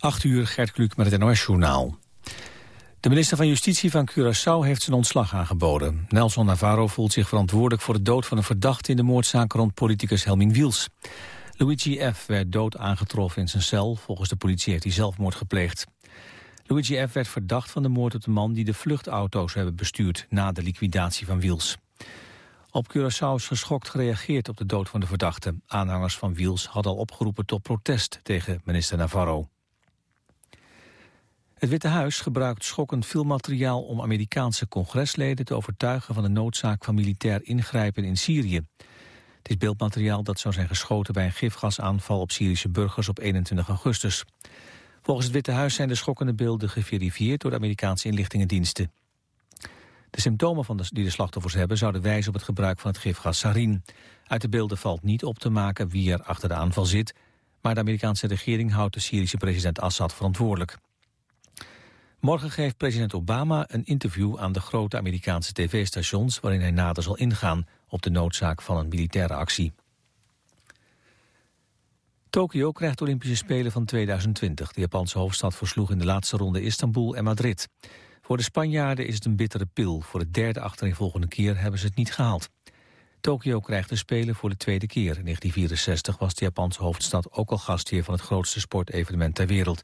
8 uur, Gert Kluk met het NOS-journaal. De minister van Justitie van Curaçao heeft zijn ontslag aangeboden. Nelson Navarro voelt zich verantwoordelijk voor de dood van een verdachte... in de moordzaak rond politicus Helmin Wiels. Luigi F. werd dood aangetroffen in zijn cel. Volgens de politie heeft hij zelfmoord gepleegd. Luigi F. werd verdacht van de moord op de man... die de vluchtauto's hebben bestuurd na de liquidatie van Wiels. Op Curaçao is geschokt gereageerd op de dood van de verdachte. Aanhangers van Wiels hadden al opgeroepen tot protest tegen minister Navarro. Het Witte Huis gebruikt schokkend veel materiaal om Amerikaanse congresleden te overtuigen van de noodzaak van militair ingrijpen in Syrië. Het is beeldmateriaal dat zou zijn geschoten bij een gifgasaanval op Syrische burgers op 21 augustus. Volgens het Witte Huis zijn de schokkende beelden geverifieerd door de Amerikaanse inlichtingendiensten. De symptomen van de, die de slachtoffers hebben zouden wijzen op het gebruik van het gifgas sarin. Uit de beelden valt niet op te maken wie er achter de aanval zit, maar de Amerikaanse regering houdt de Syrische president Assad verantwoordelijk. Morgen geeft president Obama een interview aan de grote Amerikaanse tv-stations... waarin hij nader zal ingaan op de noodzaak van een militaire actie. Tokio krijgt de Olympische Spelen van 2020. De Japanse hoofdstad versloeg in de laatste ronde Istanbul en Madrid. Voor de Spanjaarden is het een bittere pil. Voor de derde achtereenvolgende keer hebben ze het niet gehaald. Tokio krijgt de Spelen voor de tweede keer. In 1964 was de Japanse hoofdstad ook al gastheer van het grootste sportevenement ter wereld.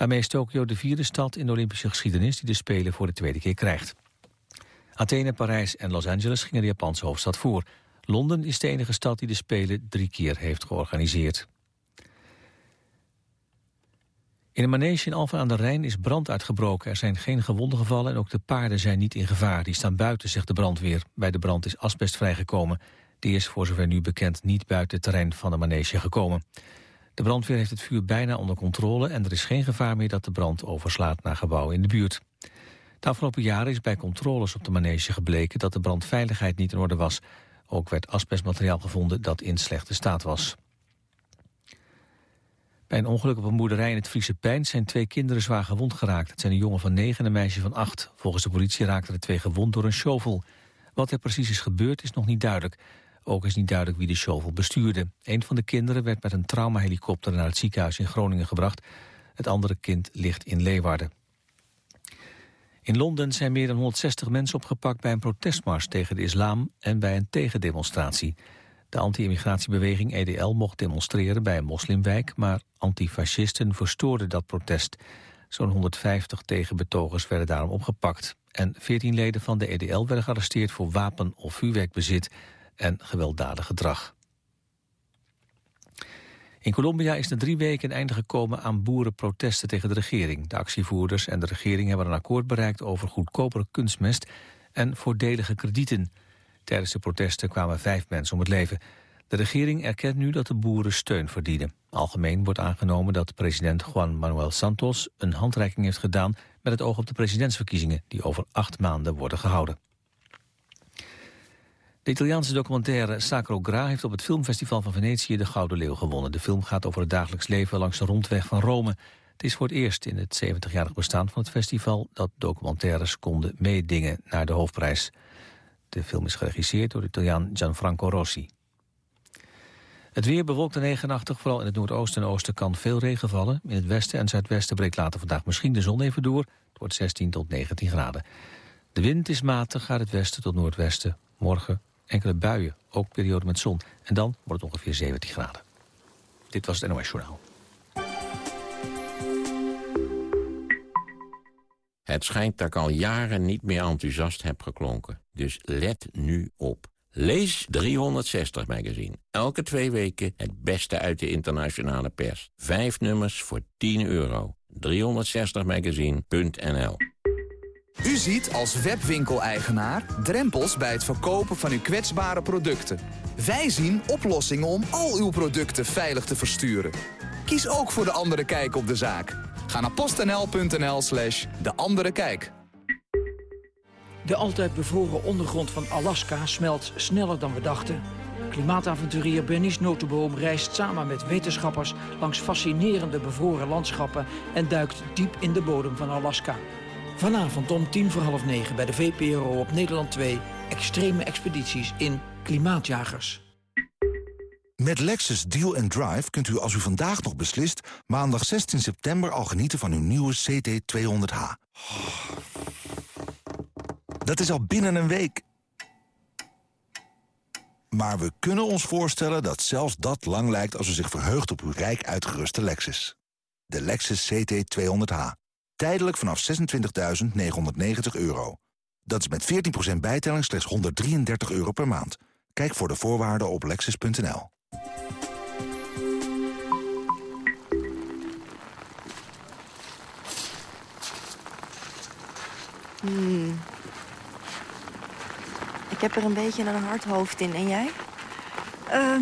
Daarmee is Tokio de vierde stad in de Olympische geschiedenis die de Spelen voor de tweede keer krijgt. Athene, Parijs en Los Angeles gingen de Japanse hoofdstad voor. Londen is de enige stad die de Spelen drie keer heeft georganiseerd. In een manege in Alphen aan de Rijn is brand uitgebroken. Er zijn geen gewonden gevallen en ook de paarden zijn niet in gevaar. Die staan buiten, zegt de brandweer. Bij de brand is asbest vrijgekomen. Die is voor zover nu bekend niet buiten het terrein van de manege gekomen. De brandweer heeft het vuur bijna onder controle... en er is geen gevaar meer dat de brand overslaat naar gebouwen in de buurt. De afgelopen jaren is bij controles op de manege gebleken... dat de brandveiligheid niet in orde was. Ook werd asbestmateriaal gevonden dat in slechte staat was. Bij een ongeluk op een boerderij in het Friese Pijn zijn twee kinderen zwaar gewond geraakt. Het zijn een jongen van negen en een meisje van acht. Volgens de politie raakten de twee gewond door een shovel. Wat er precies is gebeurd is nog niet duidelijk. Ook is niet duidelijk wie de shovel bestuurde. Een van de kinderen werd met een traumahelikopter naar het ziekenhuis in Groningen gebracht. Het andere kind ligt in Leeuwarden. In Londen zijn meer dan 160 mensen opgepakt bij een protestmars tegen de islam en bij een tegendemonstratie. De anti-immigratiebeweging EDL mocht demonstreren bij een moslimwijk, maar antifascisten verstoorden dat protest. Zo'n 150 tegenbetogers werden daarom opgepakt. En 14 leden van de EDL werden gearresteerd voor wapen- of vuurwerkbezit en gewelddadig gedrag. In Colombia is na drie weken een einde gekomen aan boerenprotesten tegen de regering. De actievoerders en de regering hebben een akkoord bereikt over goedkopere kunstmest en voordelige kredieten. Tijdens de protesten kwamen vijf mensen om het leven. De regering erkent nu dat de boeren steun verdienen. Algemeen wordt aangenomen dat president Juan Manuel Santos een handreiking heeft gedaan met het oog op de presidentsverkiezingen die over acht maanden worden gehouden. De Italiaanse documentaire Sacro Gra heeft op het filmfestival van Venetië de Gouden Leeuw gewonnen. De film gaat over het dagelijks leven langs de rondweg van Rome. Het is voor het eerst in het 70-jarig bestaan van het festival dat documentaires konden meedingen naar de hoofdprijs. De film is geregisseerd door de Italiaan Gianfranco Rossi. Het weer bewolkt en regenachtig, vooral in het noordoosten en oosten kan veel regen vallen. In het westen en zuidwesten breekt later vandaag misschien de zon even door. Het wordt 16 tot 19 graden. De wind is matig uit het westen tot noordwesten. Morgen enkele buien, ook periode met zon. En dan wordt het ongeveer 17 graden. Dit was het NOS Journaal. Het schijnt dat ik al jaren niet meer enthousiast heb geklonken. Dus let nu op. Lees 360 Magazine. Elke twee weken het beste uit de internationale pers. Vijf nummers voor 10 euro. 360magazine.nl U ziet als webwinkeleigenaar drempels bij het verkopen van uw kwetsbare producten. Wij zien oplossingen om al uw producten veilig te versturen. Kies ook voor De Andere Kijk op de zaak. Ga naar postnl.nl slash De Andere Kijk. De altijd bevroren ondergrond van Alaska smelt sneller dan we dachten. Klimaatavonturier Bernice Notenboom reist samen met wetenschappers... langs fascinerende bevroren landschappen... en duikt diep in de bodem van Alaska. Vanavond om tien voor half negen bij de VPRO op Nederland 2... extreme expedities in Klimaatjagers. Met Lexus Deal and Drive kunt u als u vandaag nog beslist... maandag 16 september al genieten van uw nieuwe CT200H. Dat is al binnen een week. Maar we kunnen ons voorstellen dat zelfs dat lang lijkt... als u zich verheugt op uw rijk uitgeruste Lexus. De Lexus CT200H. Tijdelijk vanaf 26.990 euro. Dat is met 14% bijtelling slechts 133 euro per maand. Kijk voor de voorwaarden op lexus.nl. Hmm. Ik heb er een beetje een hard hoofd in. En jij? Uh,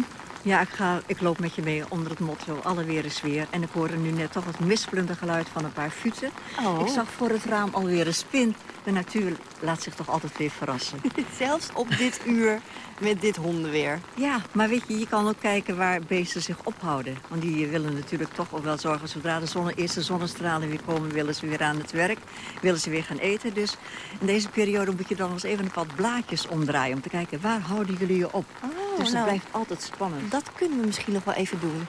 ja, ik, ga, ik loop met je mee onder het motto alle weer is weer. En ik hoorde nu net toch het mispelende geluid van een paar futen. Oh. Ik zag voor het raam alweer een spin. De natuur laat zich toch altijd weer verrassen. Zelfs op dit uur met dit hondenweer. Ja, maar weet je, je kan ook kijken waar beesten zich ophouden. Want die willen natuurlijk toch ook wel zorgen... zodra de zonne, eerste zonnestralen weer komen, willen ze weer aan het werk. Willen ze weer gaan eten. Dus in deze periode moet je dan eens even een wat blaadjes omdraaien... om te kijken, waar houden jullie je op? Oh, dus dat nou, blijft altijd spannend. Dat kunnen we misschien nog wel even doen.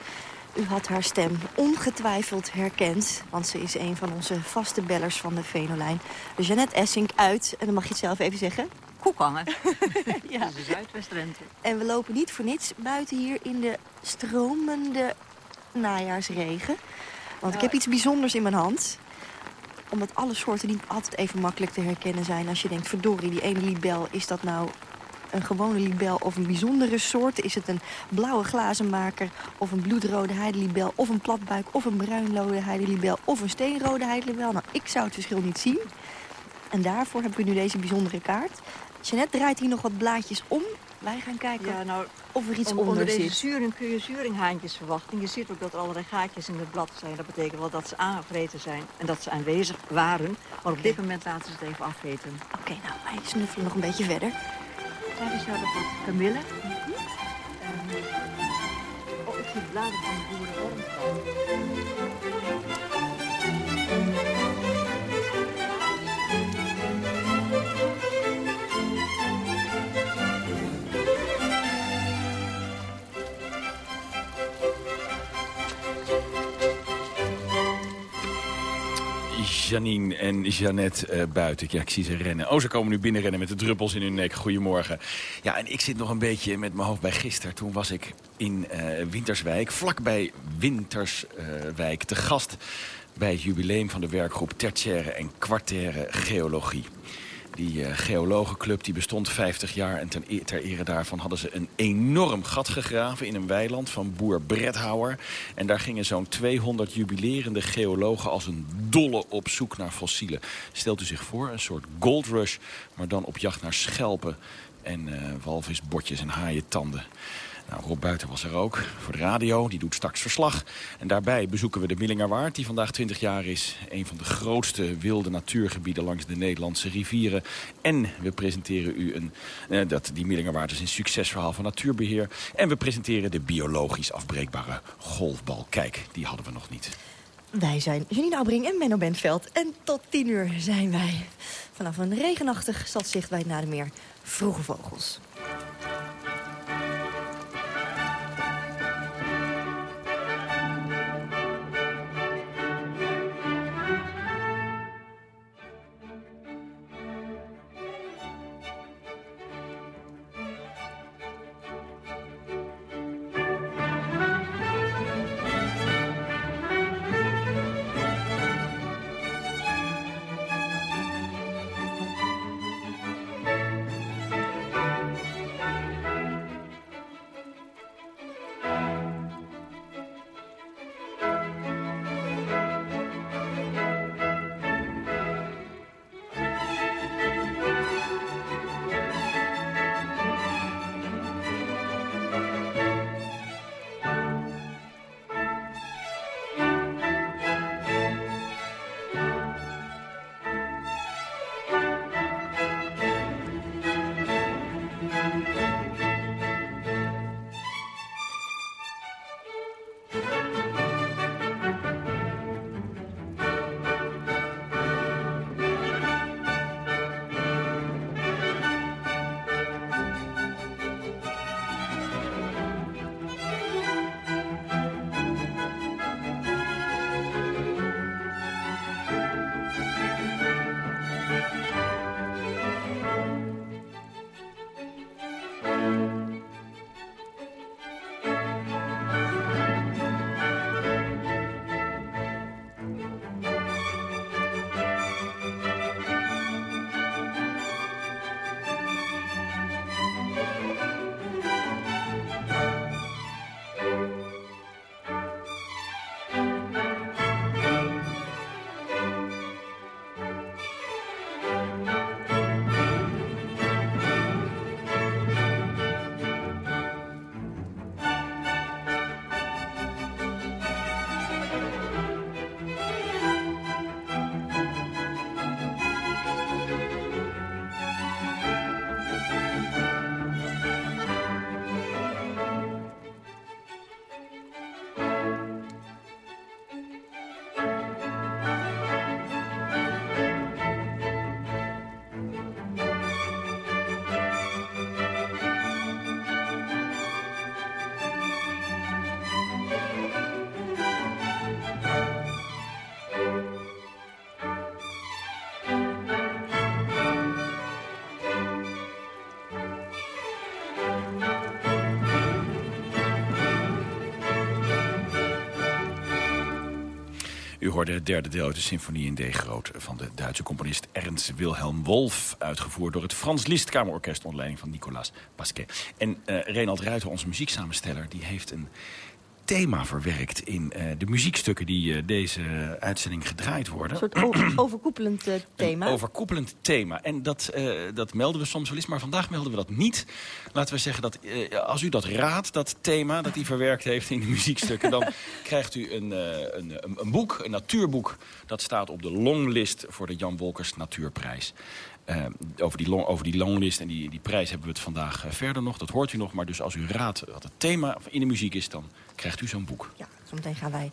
U had haar stem ongetwijfeld herkend. Want ze is een van onze vaste bellers van de Venolijn. Jeannette Essink uit, en dan mag je het zelf even zeggen... Koekhangen. ja. Dat is. En we lopen niet voor niets buiten hier in de stromende najaarsregen. Want ik heb iets bijzonders in mijn hand. Omdat alle soorten niet altijd even makkelijk te herkennen zijn. Als je denkt, verdorie, die ene libel, is dat nou een gewone libel of een bijzondere soort? Is het een blauwe glazenmaker of een bloedrode heidelibel... of een platbuik of een bruinrode heidelibel of een steenrode heidelibel? Nou, ik zou het verschil niet zien. En daarvoor hebben we nu deze bijzondere kaart. Jeannette draait hier nog wat blaadjes om. Wij gaan kijken Ja, nou, of er iets on- onder, onder deze zuring kun je zuringhaantjes verwachten. Je ziet ook dat er allerlei gaatjes in het blad zijn. Dat betekent wel dat ze aangevreten zijn en dat ze aanwezig waren. Maar op dit moment laten ze het even afweten. Oké, nou, wij snuffelen nog een beetje verder. Daar is nog wat kamille. En, oh, ik zie bladeren van de boerenworm. Janine en Jeannette eh, buiten. Ja, ik zie ze rennen. Oh, ze komen nu binnenrennen met de druppels in hun nek. Goedemorgen. Ja, en ik zit nog een beetje met mijn hoofd bij gisteren. Toen was ik in eh, Winterswijk, vlakbij Winterswijk, te gast bij het jubileum van de werkgroep Tertiaire en Quartaire Geologie. Die eh, geologenclub die bestond 50 jaar en e- ter ere daarvan hadden ze een enorm gat gegraven in een weiland van boer Bredhouwer. En daar gingen zo'n 200 jubilerende geologen als een dolle op zoek naar fossielen. Stelt u zich voor, een soort gold rush, maar dan op jacht naar schelpen en eh walvisbotjes en haaientanden. Nou, Rob Buiten was er ook voor de radio, die doet straks verslag. En daarbij bezoeken we de Millingerwaard, die vandaag 20 jaar is. Een van de grootste wilde natuurgebieden langs de Nederlandse rivieren. En we presenteren u een, eh, dat, die Millingerwaard is een succesverhaal van natuurbeheer. En we presenteren de biologisch afbreekbare golfbal. Kijk, die hadden we nog niet. Wij zijn Janine Aubring en Menno Bentveld. En tot tien uur zijn wij vanaf een regenachtig stadzichtwijd naar de meer vroege vogels. U hoorde het derde deel uit de symfonie in D groot van de Duitse componist Ernst Wilhelm Wolf. Uitgevoerd door het Frans Liszt Kamerorkest onder leiding van Nicolas Pasquet. En uh, Renald Ruiter, onze muzieksamensteller, die heeft een thema verwerkt in uh, de muziekstukken die uh, deze uitzending gedraaid worden. Een soort overkoepelend uh, thema. Een overkoepelend thema. En dat, dat melden we soms wel eens, maar vandaag melden we dat niet. Laten we zeggen dat als u dat raadt, dat thema dat hij verwerkt heeft in de muziekstukken... dan krijgt u een, een, een, boek, een natuurboek. Dat staat op de longlist voor de Jan Wolkers Natuurprijs. Uh, over, die over die longlist en die, die prijs hebben we het vandaag uh, verder nog. Dat hoort u nog. Maar dus als u raadt wat het thema in de muziek is... dan krijgt u zo'n boek. Ja, zometeen gaan wij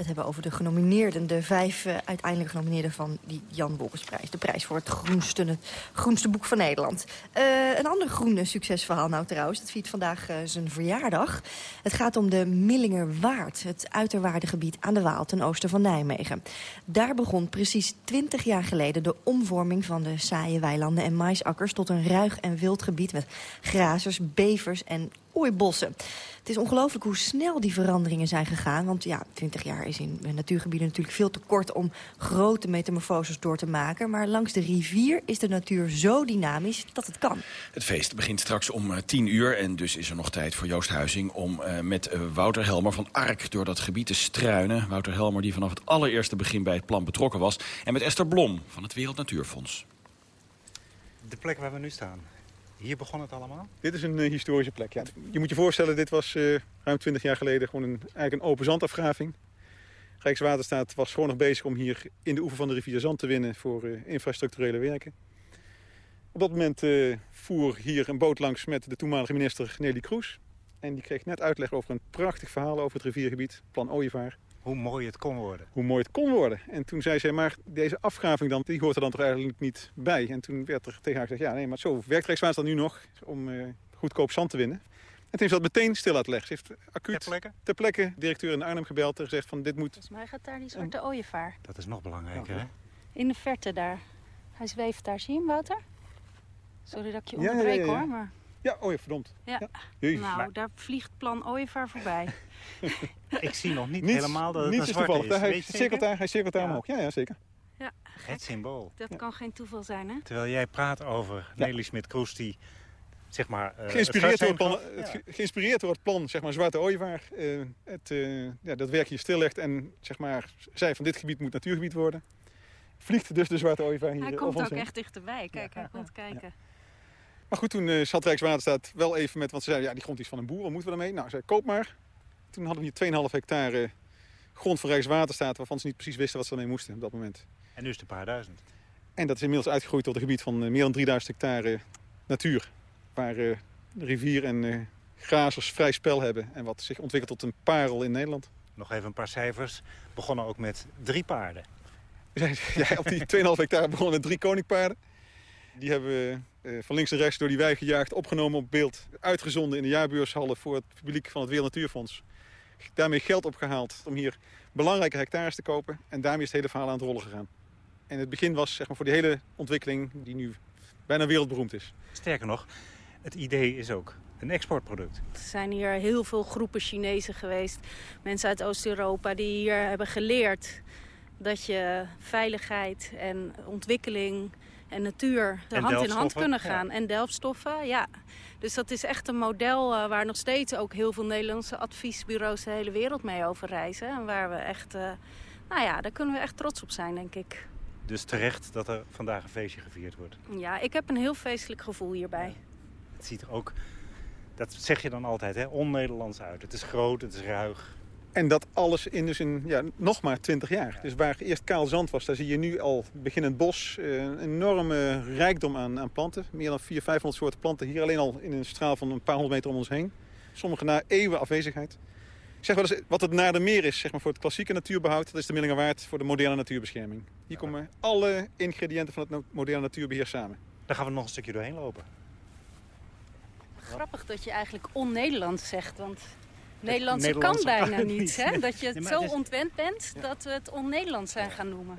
het hebben over de genomineerden. De vijf uh, uiteindelijk genomineerden van die Jan Bolkersprijs. De prijs voor het groenste, het groenste boek van Nederland. Uh, een ander groene succesverhaal nou trouwens. Het viert vandaag uh, zijn verjaardag. Het gaat om de Millingerwaard. Het uiterwaardengebied aan de Waal ten oosten van Nijmegen. Daar begon precies twintig jaar geleden de omvorming van de saaie weilanden en maisakkers... tot een ruig en wild gebied met grazers, bevers en ooibossen. Het is ongelooflijk hoe snel die veranderingen zijn gegaan. Want ja, 20 jaar is in natuurgebieden natuurlijk veel te kort... om grote metamorfoses door te maken. Maar langs de rivier is de natuur zo dynamisch dat het kan. Het feest begint straks om uh, 10 uur. En dus is er nog tijd voor Joost Huizing om uh, met uh, Wouter Helmer van Ark... door dat gebied te struinen. Wouter Helmer die vanaf het allereerste begin bij het plan betrokken was. En met Esther Blom van het Wereld Natuurfonds. De plek waar we nu staan, hier begon het allemaal? Dit is een uh, historische plek, ja. Je moet je voorstellen, dit was uh, ruim 20 jaar geleden gewoon een, eigenlijk een open zandafgraving. Rijkswaterstaat was gewoon nog bezig om hier in de oever van de rivier zand te winnen voor uh, infrastructurele werken. Op dat moment voer hier een boot langs met de toenmalige minister Nelly Kroes. En die kreeg net uitleg over een prachtig verhaal over het riviergebied, plan Ooievaar. Hoe mooi het kon worden. Hoe mooi het kon worden. En toen zei zij, maar deze afgraving dan, die hoort er dan toch eigenlijk niet bij. En toen werd er tegen haar gezegd, ja nee, maar zo werkt Rijkswaterstaat nu nog om uh, goedkoop zand te winnen. En toen heeft ze dat meteen stil laten leggen. Ze heeft acuut ter plekke, ter plekke directeur in Arnhem gebeld en gezegd van dit moet... Volgens mij gaat daar die zwarte en... ooievaar. Dat is nog belangrijker, hè? In de verte daar. Hij zweeft daar, zie je hem, Wouter? Sorry dat ik je onderbreek ja, ja, ja, hoor, maar... Ja, oh ja, verdomd. Ja. nou, maar... daar vliegt plan ooievaar voorbij. Ik zie nog niet niets, helemaal dat het een zwarte is. Hij cirkelt daar, hij cirkelt daar omhoog. Ja, ja, zeker. Ja. Het symbool. Dat kan geen toeval zijn, hè? Terwijl jij praat over Nelly Smit-Kroes die... Zeg maar, uh, geïnspireerd, het door het plan, het, geïnspireerd door het plan, zeg maar, Zwarte Ooievaar. Uh, het, uh, ja, dat werk hier stillegt en zeg maar, zei van dit gebied moet natuurgebied worden. Vliegt dus de Zwarte Ooievaar hier Hij komt ook heen. echt dichterbij. Kijk, ja. hij komt kijken. Maar goed, toen uh, zat Rijkswaterstaat wel even met... Want ze zeiden, ja, die grond is van een boer, wat moeten we daarmee? Nou, zei, koop maar. Toen hadden we hier 2,5 hectare grond van Rijkswaterstaat... waarvan ze niet precies wisten wat ze ermee moesten op dat moment. En nu is het een paar duizend. En dat is inmiddels uitgegroeid tot een gebied van uh, meer dan 3000 hectare natuur. Waar uh, rivier en uh, grazers vrij spel hebben. En wat zich ontwikkelt tot een parel in Nederland. Nog even een paar cijfers. Begonnen ook met drie paarden. Ja, op die 2,5 hectare begonnen met drie koninkpaarden. Die hebben van links en rechts door die wei gejaagd, opgenomen op beeld. Uitgezonden in de jaarbeurshallen voor het publiek van het Wereld Natuurfonds. Daarmee geld opgehaald om hier belangrijke hectares te kopen. En daarmee is het hele verhaal aan het rollen gegaan. En het begin was zeg maar, voor die hele ontwikkeling die nu bijna wereldberoemd is. Sterker nog, het idee is ook een exportproduct. Er zijn hier heel veel groepen Chinezen geweest. Mensen uit Oost-Europa die hier hebben geleerd dat je veiligheid en ontwikkeling en natuur de en hand in hand kunnen ja. gaan. En delfstoffen, ja. Dus dat is echt een model uh, waar nog steeds ook heel veel Nederlandse adviesbureaus de hele wereld mee over reizen. En waar we echt, uh, nou ja, daar kunnen we echt trots op zijn, denk ik. Dus terecht dat er vandaag een feestje gevierd wordt. Ja, ik heb een heel feestelijk gevoel hierbij. Ja. Het ziet er ook, dat zeg je dan altijd, hè, on-Nederlands uit. Het is groot, het is ruig. En dat alles in dus in, ja, nog maar 20 jaar. Dus waar eerst kaal zand was, daar zie je nu al beginnend bos. Een enorme rijkdom aan, aan planten. Meer dan 400, 500 soorten planten. Hier alleen al in een straal van een paar honderd meter om ons heen. Sommige na eeuwen afwezigheid. Ik zeg wel eens, wat het naar de meer is zeg maar, voor het klassieke natuurbehoud... dat is de Millingerwaard voor de moderne natuurbescherming. Hier ja. komen alle ingrediënten van het moderne natuurbeheer samen. Daar gaan we nog een stukje doorheen lopen. Grappig dat je eigenlijk on-Nederlands zegt, want... Nederlandse kan bijna niet, hè? Dat je het nee, zo is... ontwend bent ja. dat we het on-Nederlands zijn gaan noemen.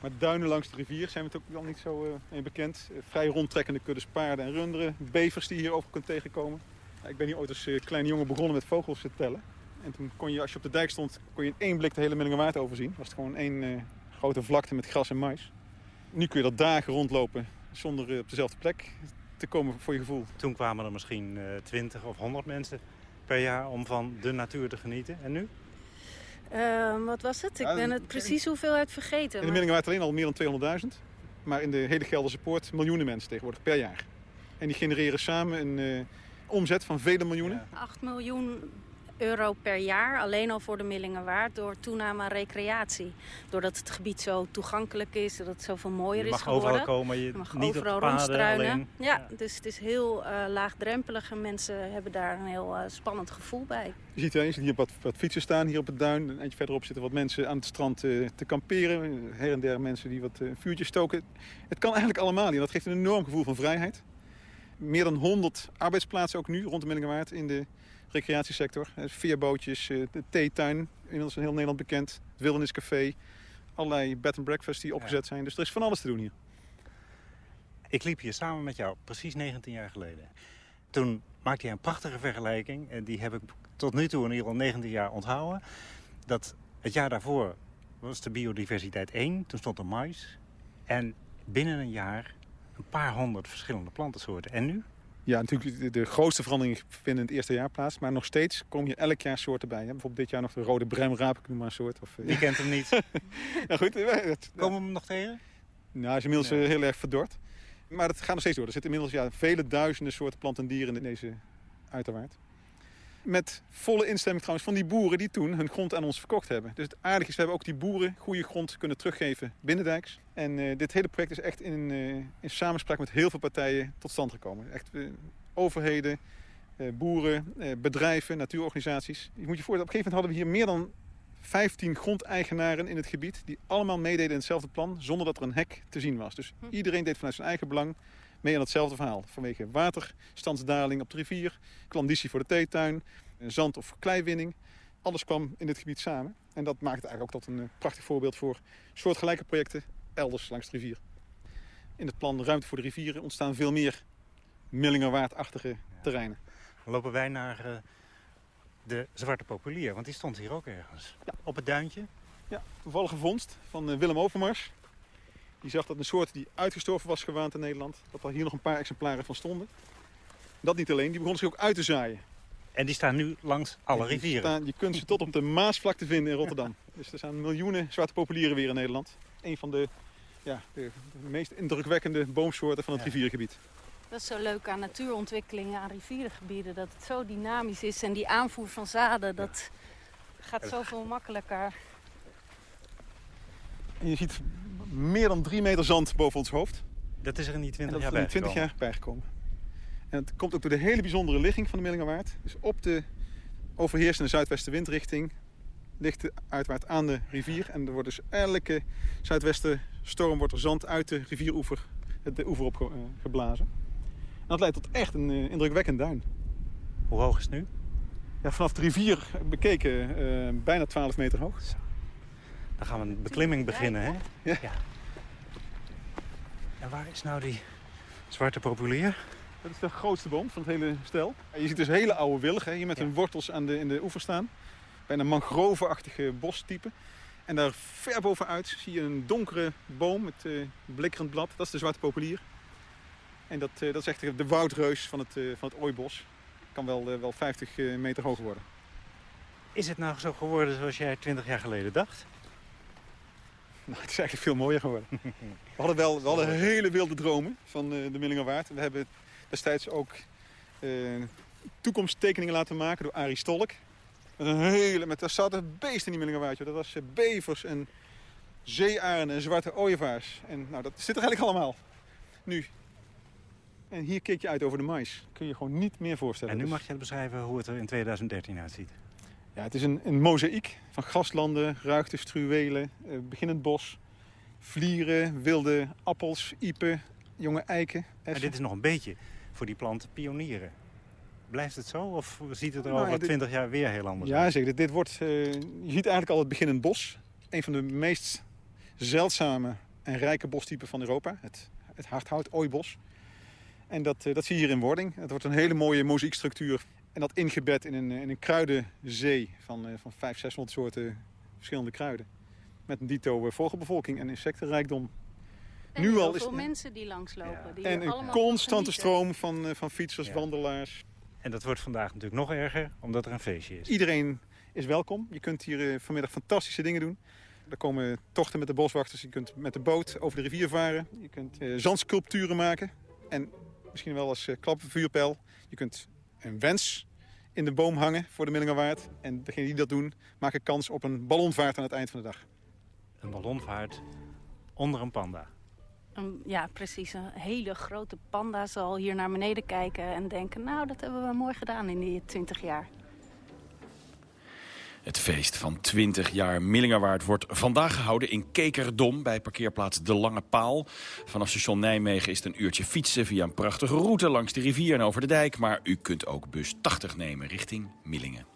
Maar duinen langs de rivier zijn we het ook wel niet zo uh, bekend. Uh, vrij rondtrekkende kuddes paarden en runderen. Bevers die je hier over kunt tegenkomen. Ik ben hier ooit als uh, kleine jongen begonnen met vogels te tellen. En toen kon je, als je op de dijk stond, kon je in één blik de hele Millingerwaard overzien. Was het gewoon één eh, grote vlakte met gras en mais. Nu kun je dat dagen rondlopen zonder eh, op dezelfde plek te komen voor je gevoel. Toen kwamen er misschien eh 20 of 100 mensen per jaar om van de natuur te genieten. En nu? Ehm, wat was het? Ik ben het precies hoeveelheid vergeten. In de maar- Millingerwaard alleen al meer dan 200.000. Maar in de hele Gelderse Poort miljoenen mensen tegenwoordig per jaar. En die genereren samen een eh, omzet van vele miljoenen. 8 miljoen euro per jaar alleen al voor de Millingenwaard door toename aan recreatie. Doordat het gebied zo toegankelijk is, dat het zoveel mooier je is mag geworden. overal komen, je, Je mag niet overal op paden rondstruinen. alleen. Ja, dus het is heel eh, laagdrempelig en mensen hebben daar een heel eh, spannend gevoel bij. Je ziet, je ziet hier wat, wat fietsen staan hier op het duin. Een eindje verderop zitten wat mensen aan het strand eh, te kamperen. Her en der mensen die wat vuurtjes stoken. Het kan eigenlijk allemaal hier. Dat geeft een enorm gevoel van vrijheid. Meer dan 100 arbeidsplaatsen ook nu rond de Millingerwaard in de recreatiesector. Eh, Veerbootjes, eh, de theetuin, inmiddels in heel Nederland bekend. Het Wilderniscafé. Allerlei bed and breakfast die opgezet zijn. Dus er is van alles te doen hier. Ik liep hier samen met jou precies 19 jaar geleden. Toen maakte je een prachtige vergelijking. En die heb ik tot nu toe in ieder geval 19 jaar onthouden. Dat het jaar daarvoor was de biodiversiteit 1. Toen stond er mais. En binnen een jaar een paar honderd verschillende plantensoorten. En nu? Ja, natuurlijk de, grootste veranderingen vinden in het eerste jaar plaats. Maar nog steeds komen hier elk jaar soorten bij. Hè? Bijvoorbeeld dit jaar nog de rode bremraap, ik noem maar een soort. Of, eh, Je kent hem niet. nou goed, eh, het, Komen we hem nog tegen? nou, hij is inmiddels Nee. eh, heel erg verdord. Maar het gaat nog steeds door. Er zitten inmiddels ja, vele duizenden soorten planten en dieren in deze uiterwaard. Met volle instemming trouwens van die boeren die toen hun grond aan ons verkocht hebben. Dus het aardige is, we hebben ook die boeren goede grond kunnen teruggeven binnendijks. En eh, dit hele project is echt in, eh, in samenspraak met heel veel partijen tot stand gekomen. Echt eh, overheden, boeren, bedrijven, natuurorganisaties. Je moet je voorstellen, op een gegeven moment hadden we hier meer dan 15 grondeigenaren in het gebied... die allemaal meededen in hetzelfde plan zonder dat er een hek te zien was. Dus iedereen deed vanuit zijn eigen belang mee aan hetzelfde verhaal. Vanwege waterstandsdaling op de rivier, klanditie voor de theetuin, zand- of kleiwinning. Alles kwam in dit gebied samen. En dat maakt het eigenlijk ook tot een eh, prachtig voorbeeld voor soortgelijke projecten elders langs de rivier. In het plan Ruimte voor de Rivieren ontstaan veel meer Millingerwaardachtige terreinen. Dan lopen wij naar eh, de Zwarte Populier. Want die stond hier ook ergens. Op het duintje. Ja, toevallige vondst van eh, Willem Overmars. Die zag dat een soort die uitgestorven was gewaand in Nederland. Dat er hier nog een paar exemplaren van stonden. Dat niet alleen, die begonnen zich ook uit te zaaien. En die staan nu langs alle rivieren. staan- je kunt ze tot op de Maasvlakte vinden in Rotterdam. Dus er zijn miljoenen zwarte populieren weer in Nederland. Een van de, ja, de, de meest indrukwekkende boomsoorten van het riviergebied. Dat is zo leuk aan natuurontwikkelingen, aan rivierengebieden. Dat het zo dynamisch is en die aanvoer van zaden, dat gaat zoveel makkelijker. En je ziet meer dan drie meter zand boven ons hoofd. Dat is er in die En 20 dat jaar in 20 bijgekomen. jaar bijgekomen. En het komt ook door de hele bijzondere ligging van de Millingerwaard. Dus op de overheersende zuidwestenwindrichting ligt de uitwaard aan de rivier. En er wordt dus elke zuidwestenstorm wordt er zand uit de rivieroever, de oever op eh, geblazen. En dat leidt tot echt een eh, indrukwekkend duin. Hoe hoog is het nu? Ja, vanaf de rivier bekeken eh, bijna 12 meter hoog. Dan gaan we een beklimming beginnen, hè? Ja. En waar is nou die zwarte populier? Dat is de grootste boom van het hele stel. Je ziet dus hele oude wilgen hier met hun wortels aan de, in de oever staan. Bijna mangrovenachtige bostype. En daar ver bovenuit zie je een donkere boom met eh blikkerend blad. Dat is de zwarte populier. En dat, eh, dat is echt de woudreus van het, eh, van het ooibos. Kan wel, wel 50 eh, meter hoog worden. Is het nou zo geworden zoals jij 20 jaar geleden dacht? Nou, het is eigenlijk veel mooier geworden. We hadden wel we hadden hele wilde dromen van eh, de Millingerwaard. We hebben destijds ook eh, toekomsttekeningen laten maken door Arie Stolk. Met een hele, met, daar zaten beesten in die Millingerwaard. Dat was eh, bevers en zeearenden en zwarte ooievaars. En nou, dat zit er eigenlijk allemaal. Nu. En hier keek je uit over de mais. Kun je gewoon niet meer voorstellen. En nu Dus- mag je beschrijven hoe het er in 2013 uitziet. Ja, het is een, een mozaïek van graslanden, ruigte, struwelen, eh, beginnend bos, vlieren, wilde appels, iepen, jonge eiken. En essen. dit is nog een beetje voor die planten pionieren. Blijft het zo of ziet het er Nou, over ja, 20 jaar weer heel anders Ja, uit? zeker. Dit, dit wordt, eh, je ziet eigenlijk al het beginnend bos. Een van de meest zeldzame en rijke bostypen van Europa. Het, het hardhout ooibos. En dat, eh, dat zie je hier in wording. Het wordt een hele mooie mozaïekstructuur. En dat ingebed in een, in een kruidenzee van, uh, van 500, 600 soorten verschillende kruiden. Met een dito vogelbevolking en insectenrijkdom. En nu al is veel mensen die langslopen. Die en een constante stroom van, van fietsers, ja. wandelaars. En dat wordt vandaag natuurlijk nog erger, omdat er een feestje is. Iedereen is welkom. Je kunt hier vanmiddag fantastische dingen doen. Er komen tochten met de boswachters. Je kunt met de boot over de rivier varen. Je kunt zandsculpturen maken. En misschien wel als klapvuurpijl. Je kunt een wens in de boom hangen voor de Millingerwaard. En degenen die dat doen, maken kans op een ballonvaart aan het eind van de dag. Een ballonvaart onder een panda. Ja, precies. Een hele grote panda zal hier naar beneden kijken en denken... nou, dat hebben we mooi gedaan in die 20 jaar. Het feest van 20 jaar Millingerwaard wordt vandaag gehouden in Kekerdom... bij parkeerplaats De Lange Paal. Vanaf station Nijmegen is het een uurtje fietsen via een prachtige route... langs de rivier en over de dijk. Maar u kunt ook bus 80 nemen richting Millingen.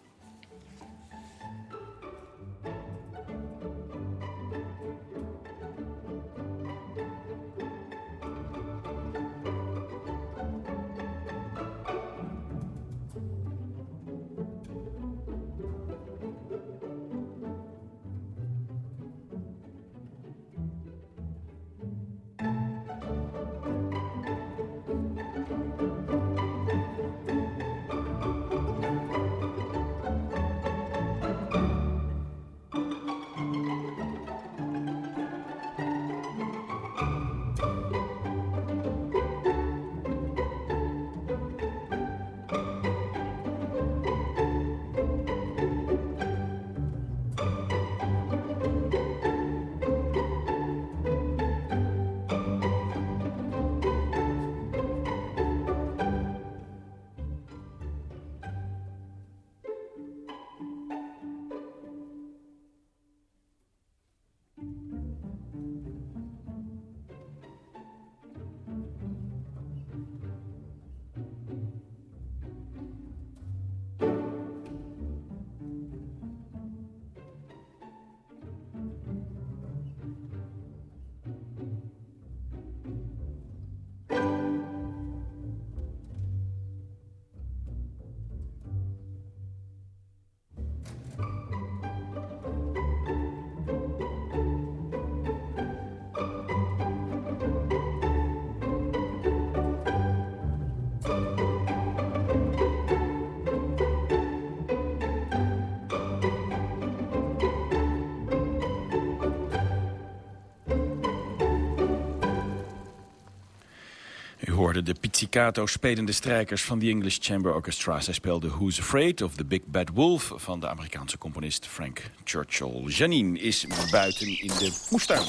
Pizzicato spelende strijkers van de English Chamber Orchestra. Zij speelden Who's Afraid of the Big Bad Wolf van de Amerikaanse componist Frank Churchill. Janine is buiten in de moestuin.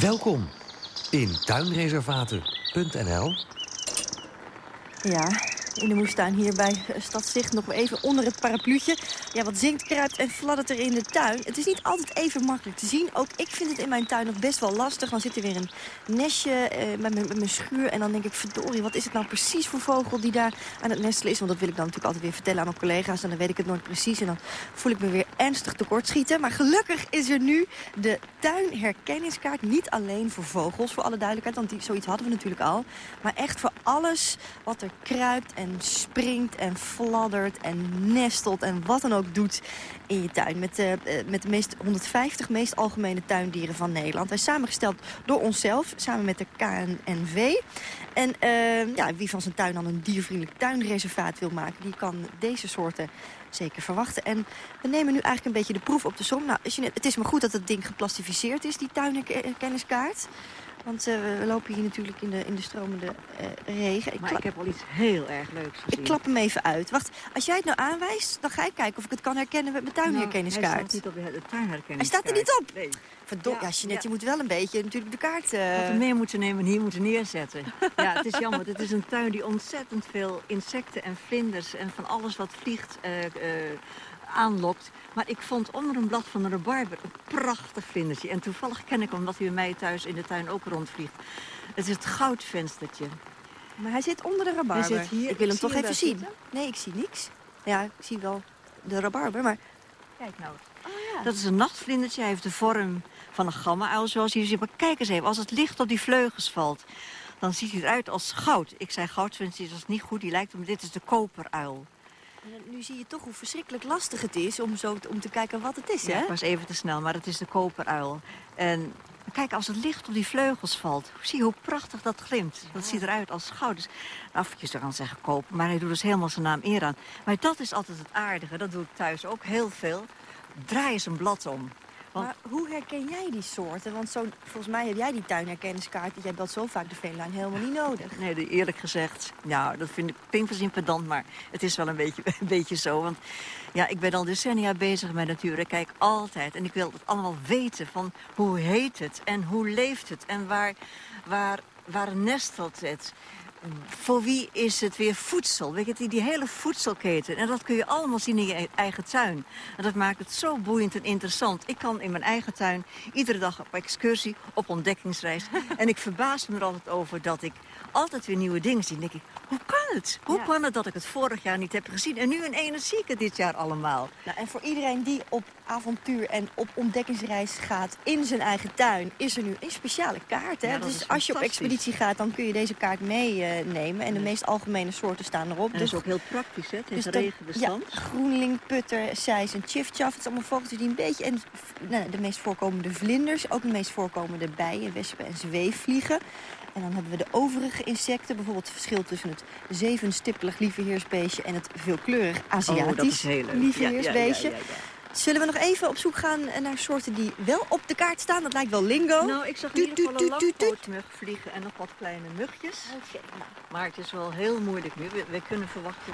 Welkom in tuinreservaten.nl Ja, in de moestuin hier bij Stadzicht. Nog even onder het parapluutje. Ja, wat zinkt, kruipt en fladdert er in de tuin. Het is niet altijd even makkelijk te zien. Ook ik vind het in mijn tuin nog best wel lastig. Dan zit er weer een nestje eh, met, met mijn schuur. En dan denk ik, verdorie, wat is het nou precies voor vogel die daar aan het nestelen is? Want dat wil ik dan natuurlijk altijd weer vertellen aan mijn collega's. En dan weet ik het nooit precies. En dan voel ik me weer ernstig tekortschieten. Maar gelukkig is er nu de tuinherkenningskaart. Niet alleen voor vogels, voor alle duidelijkheid. Want die, zoiets hadden we natuurlijk al. Maar echt voor alles wat er kruipt en springt en fladdert en nestelt en wat dan ook doet in je tuin. Met, uh, met de meest 150 meest algemene tuindieren van Nederland. Wij samengesteld door onszelf, samen met de KNNV. En uh, ja, wie van zijn tuin dan een diervriendelijk tuinreservaat wil maken... die kan deze soorten zeker verwachten. En we nemen nu eigenlijk een beetje de proef op de som. Nou, het is maar goed dat het ding geplastificeerd is, die tuinkenniskaart. Want uh, we lopen hier natuurlijk in de, in de stromende uh, regen. Ik maar ik heb al iets heel erg leuks gezien. Ik klap hem even uit. Wacht, als jij het nou aanwijst, dan ga ik kijken of ik het kan herkennen met mijn tuinherkenningskaart. Nou, hij staat niet op de tuinherkenningskaart. Hij staat er niet op? Nee. Verdomme, ja, Jeanette, ja. je moet wel een beetje natuurlijk de kaart... Uh... Wat we mee moeten nemen en hier moeten neerzetten. ja, het is jammer. Het is een tuin die ontzettend veel insecten en vlinders... en van alles wat vliegt aanlokt. Maar ik vond onder een blad van een rabarber een prachtig vlindertje. En toevallig ken ik hem, omdat hij bij mij thuis in de tuin ook rondvliegt. Het is het goudvenstertje. Maar hij zit onder de rabarber. Hij zit hier. Ik wil hem toch even zien. Zitten? Nee, ik zie niks. Ja, ik zie wel de rabarber, maar... Kijk nou. Oh, ja. Dat is een nachtvlindertje. Hij heeft de vorm van een gamma-uil, zoals je ziet. Maar kijk eens even, als het licht op die vleugels valt... dan ziet hij eruit als goud. Ik zei is dat niet goed, die lijkt op, dit is de koperuil. En nu zie je toch hoe verschrikkelijk lastig het is om, zo, om te kijken wat het is, Ja, hè? ik was even te snel, maar het is de koperuil. En kijk, als het licht op die vleugels valt, zie je hoe prachtig dat glimt. Dat ziet eruit als goud. Dus, nou, je zou dan zeggen koper, maar hij doet dus helemaal zijn naam eer aan. Maar dat is altijd het aardige, dat doe ik thuis ook heel veel. Draai eens een blad om. Want- Maar hoe herken jij die soorten? Want zo, volgens mij heb jij die tuinherkenniskaart... jij belt zo vaak de veenlijn helemaal niet nodig. Nee, eerlijk gezegd, nou, dat vind ik pedant, maar het is wel een beetje, een beetje zo. Want ja, ik ben al decennia bezig met natuur. Ik kijk altijd en ik wil het allemaal weten van hoe heet het en hoe leeft het en waar, waar, waar nestelt het. Voor wie is het weer voedsel? Weet je, die, die hele voedselketen. En dat kun je allemaal zien in je eigen tuin. En dat maakt het zo boeiend en interessant. Ik kan in mijn eigen tuin iedere dag op excursie, op ontdekkingsreis. en ik verbaas me er altijd over dat ik altijd weer nieuwe dingen zie. Dan denk ik, hoe kan het? Hoe Ja. kan het dat ik het vorig jaar niet heb gezien? En nu in ene zie ik het dit jaar allemaal. Nou, en voor iedereen die op avontuur en op ontdekkingsreis gaat in zijn eigen tuin... is er nu een speciale kaart. Hè? Ja, dus is als je op expeditie gaat, dan kun je deze kaart meenemen. en de meest algemene soorten staan erop. En dat is ook heel praktisch, hè? Het is dus een regenbestand. Ja, groenling, putter, sijs en chifchaf. Het zijn allemaal vogeltjes die een beetje... En nou, de meest voorkomende vlinders, ook de meest voorkomende bijen, wespen en zweefvliegen. En dan hebben we de overige insecten. Bijvoorbeeld het verschil tussen het zevenstippelig lieveheersbeestje... en het veelkleurig Aziatisch Oh, dat is heel leuk. lieveheersbeestje. Ja, ja, ja, ja, Zullen we nog even op zoek gaan naar soorten die wel op de kaart staan? Dat lijkt wel lingo. Nou, ik zag in ieder geval een langpootmug vliegen en nog wat kleine mugjes. Oké, nou, Maar het is wel heel moeilijk nu. We, we kunnen verwachten...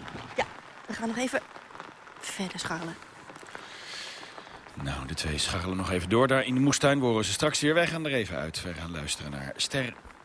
we gaan nog even verder scharrelen. Nou, de twee scharrelen nog even door. Daar in de moestuin worden ze straks weer. Wij gaan er even uit. Wij gaan luisteren naar Ster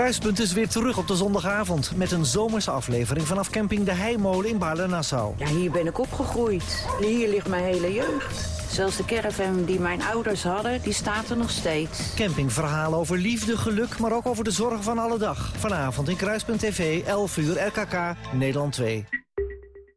Kruispunt is weer terug op de zondagavond... met een zomerse aflevering vanaf camping De Heimolen in Baarle-Nassau. Ja, hier ben ik opgegroeid. Hier ligt mijn hele jeugd. Zelfs de caravan die mijn ouders hadden, die staat er nog steeds. Campingverhalen over liefde, geluk, maar ook over de zorgen van alle dag. Vanavond in Kruispunt TV, 11 uur, RKK, Nederland 2.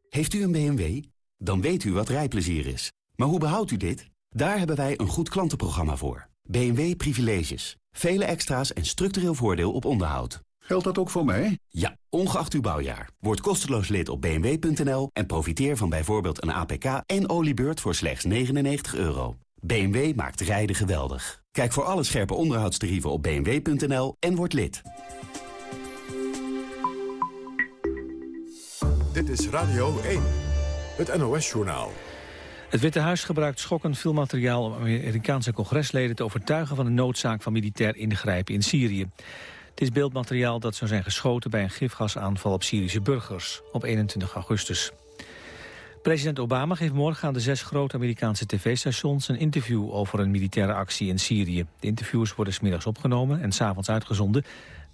Heeft u een BMW? Dan weet u wat rijplezier is. Maar hoe behoudt u dit? Daar hebben wij een goed klantenprogramma voor. BMW Privileges. Vele extra's en structureel voordeel op onderhoud. Geldt dat ook voor mij? Ja, ongeacht uw bouwjaar. Word kosteloos lid op bmw.nl en profiteer van bijvoorbeeld een APK en oliebeurt voor slechts 99 euro. BMW maakt rijden geweldig. Kijk voor alle scherpe onderhoudstarieven op bmw.nl en word lid. Dit is Radio 1, het NOS-journaal. Het Witte Huis gebruikt schokkend veel materiaal om Amerikaanse congresleden te overtuigen van de noodzaak van militair ingrijpen in Syrië. Het is beeldmateriaal dat zou zijn geschoten bij een gifgasaanval op Syrische burgers op 21 augustus. President Obama geeft morgen aan de zes grote Amerikaanse tv-stations een interview over een militaire actie in Syrië. De interviews worden smiddags opgenomen en s'avonds uitgezonden.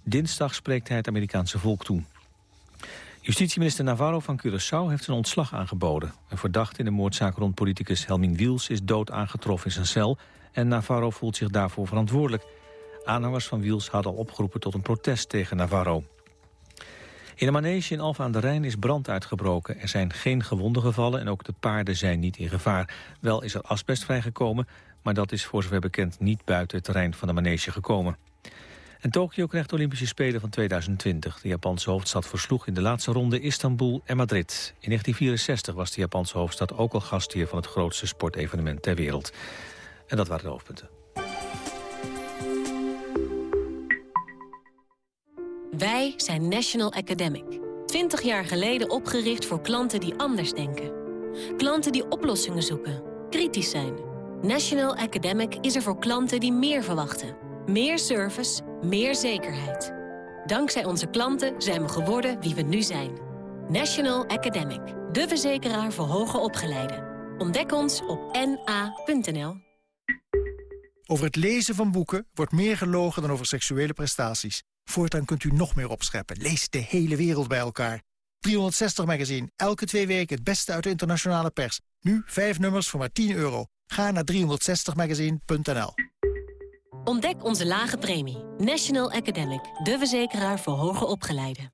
Dinsdag spreekt hij het Amerikaanse volk toe. Justitieminister Navarro van Curaçao heeft zijn ontslag aangeboden. Een verdachte in de moordzaak rond politicus Helmin Wiels is dood aangetroffen in zijn cel... en Navarro voelt zich daarvoor verantwoordelijk. Aanhangers van Wiels hadden al opgeroepen tot een protest tegen Navarro. In de manege in Alphen aan de Rijn is brand uitgebroken. Er zijn geen gewonden gevallen en ook de paarden zijn niet in gevaar. Wel is er asbest vrijgekomen, maar dat is voor zover bekend niet buiten het terrein van de manege gekomen. En Tokio krijgt de Olympische Spelen van 2020. De Japanse hoofdstad versloeg in de laatste ronde Istanbul en Madrid. In 1964 was de Japanse hoofdstad ook al gastheer van het grootste sportevenement ter wereld. En dat waren de hoofdpunten. Wij zijn National Academic. 20 jaar geleden opgericht voor klanten die anders denken. Klanten die oplossingen zoeken, kritisch zijn. National Academic is er voor klanten die meer verwachten. Meer service, meer zekerheid. Dankzij onze klanten zijn we geworden wie we nu zijn. National Academic, de verzekeraar voor hoger opgeleiden. Ontdek ons op na.nl. Over het lezen van boeken wordt meer gelogen dan over seksuele prestaties. Voortaan kunt u nog meer opscheppen. Lees de hele wereld bij elkaar. 360 Magazine. Elke twee weken het beste uit de internationale pers. Nu vijf nummers voor maar 10 euro. Ga naar 360magazine.nl. Ontdek onze lage premie. National Academic, de verzekeraar voor hoger opgeleiden.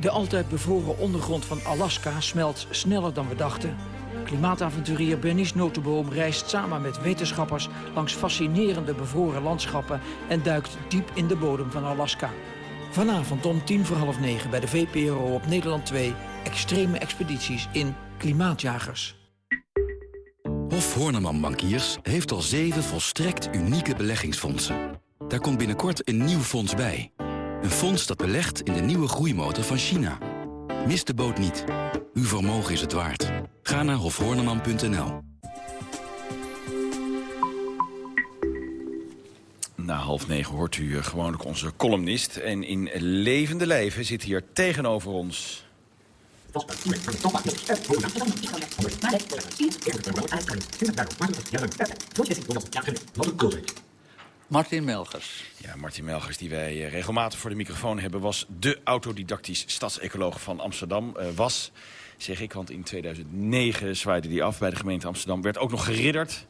De altijd bevroren ondergrond van Alaska smelt sneller dan we dachten. Klimaatavonturier Bernice Notenboom reist samen met wetenschappers... langs fascinerende bevroren landschappen... en duikt diep in de bodem van Alaska. Vanavond om tien voor half negen bij de VPRO op Nederland 2... extreme expedities in Klimaatjagers. Hof Horneman Bankiers heeft al zeven volstrekt unieke beleggingsfondsen. Daar komt binnenkort een nieuw fonds bij. Een fonds dat belegt in de nieuwe groeimotor van China. Mis de boot niet. Uw vermogen is het waard. Ga naar hofhorneman.nl. Na half negen hoort u eh, gewoonlijk onze columnist. En in levende leven zit hier tegenover ons... Martin Melgers. Ja, Martin Melgers, die wij eh, regelmatig voor de microfoon hebben... was de autodidactisch stadsecoloog van Amsterdam. Uh, was, zeg ik, want in 2009 zwaaide die af bij de gemeente Amsterdam. Werd ook nog geridderd.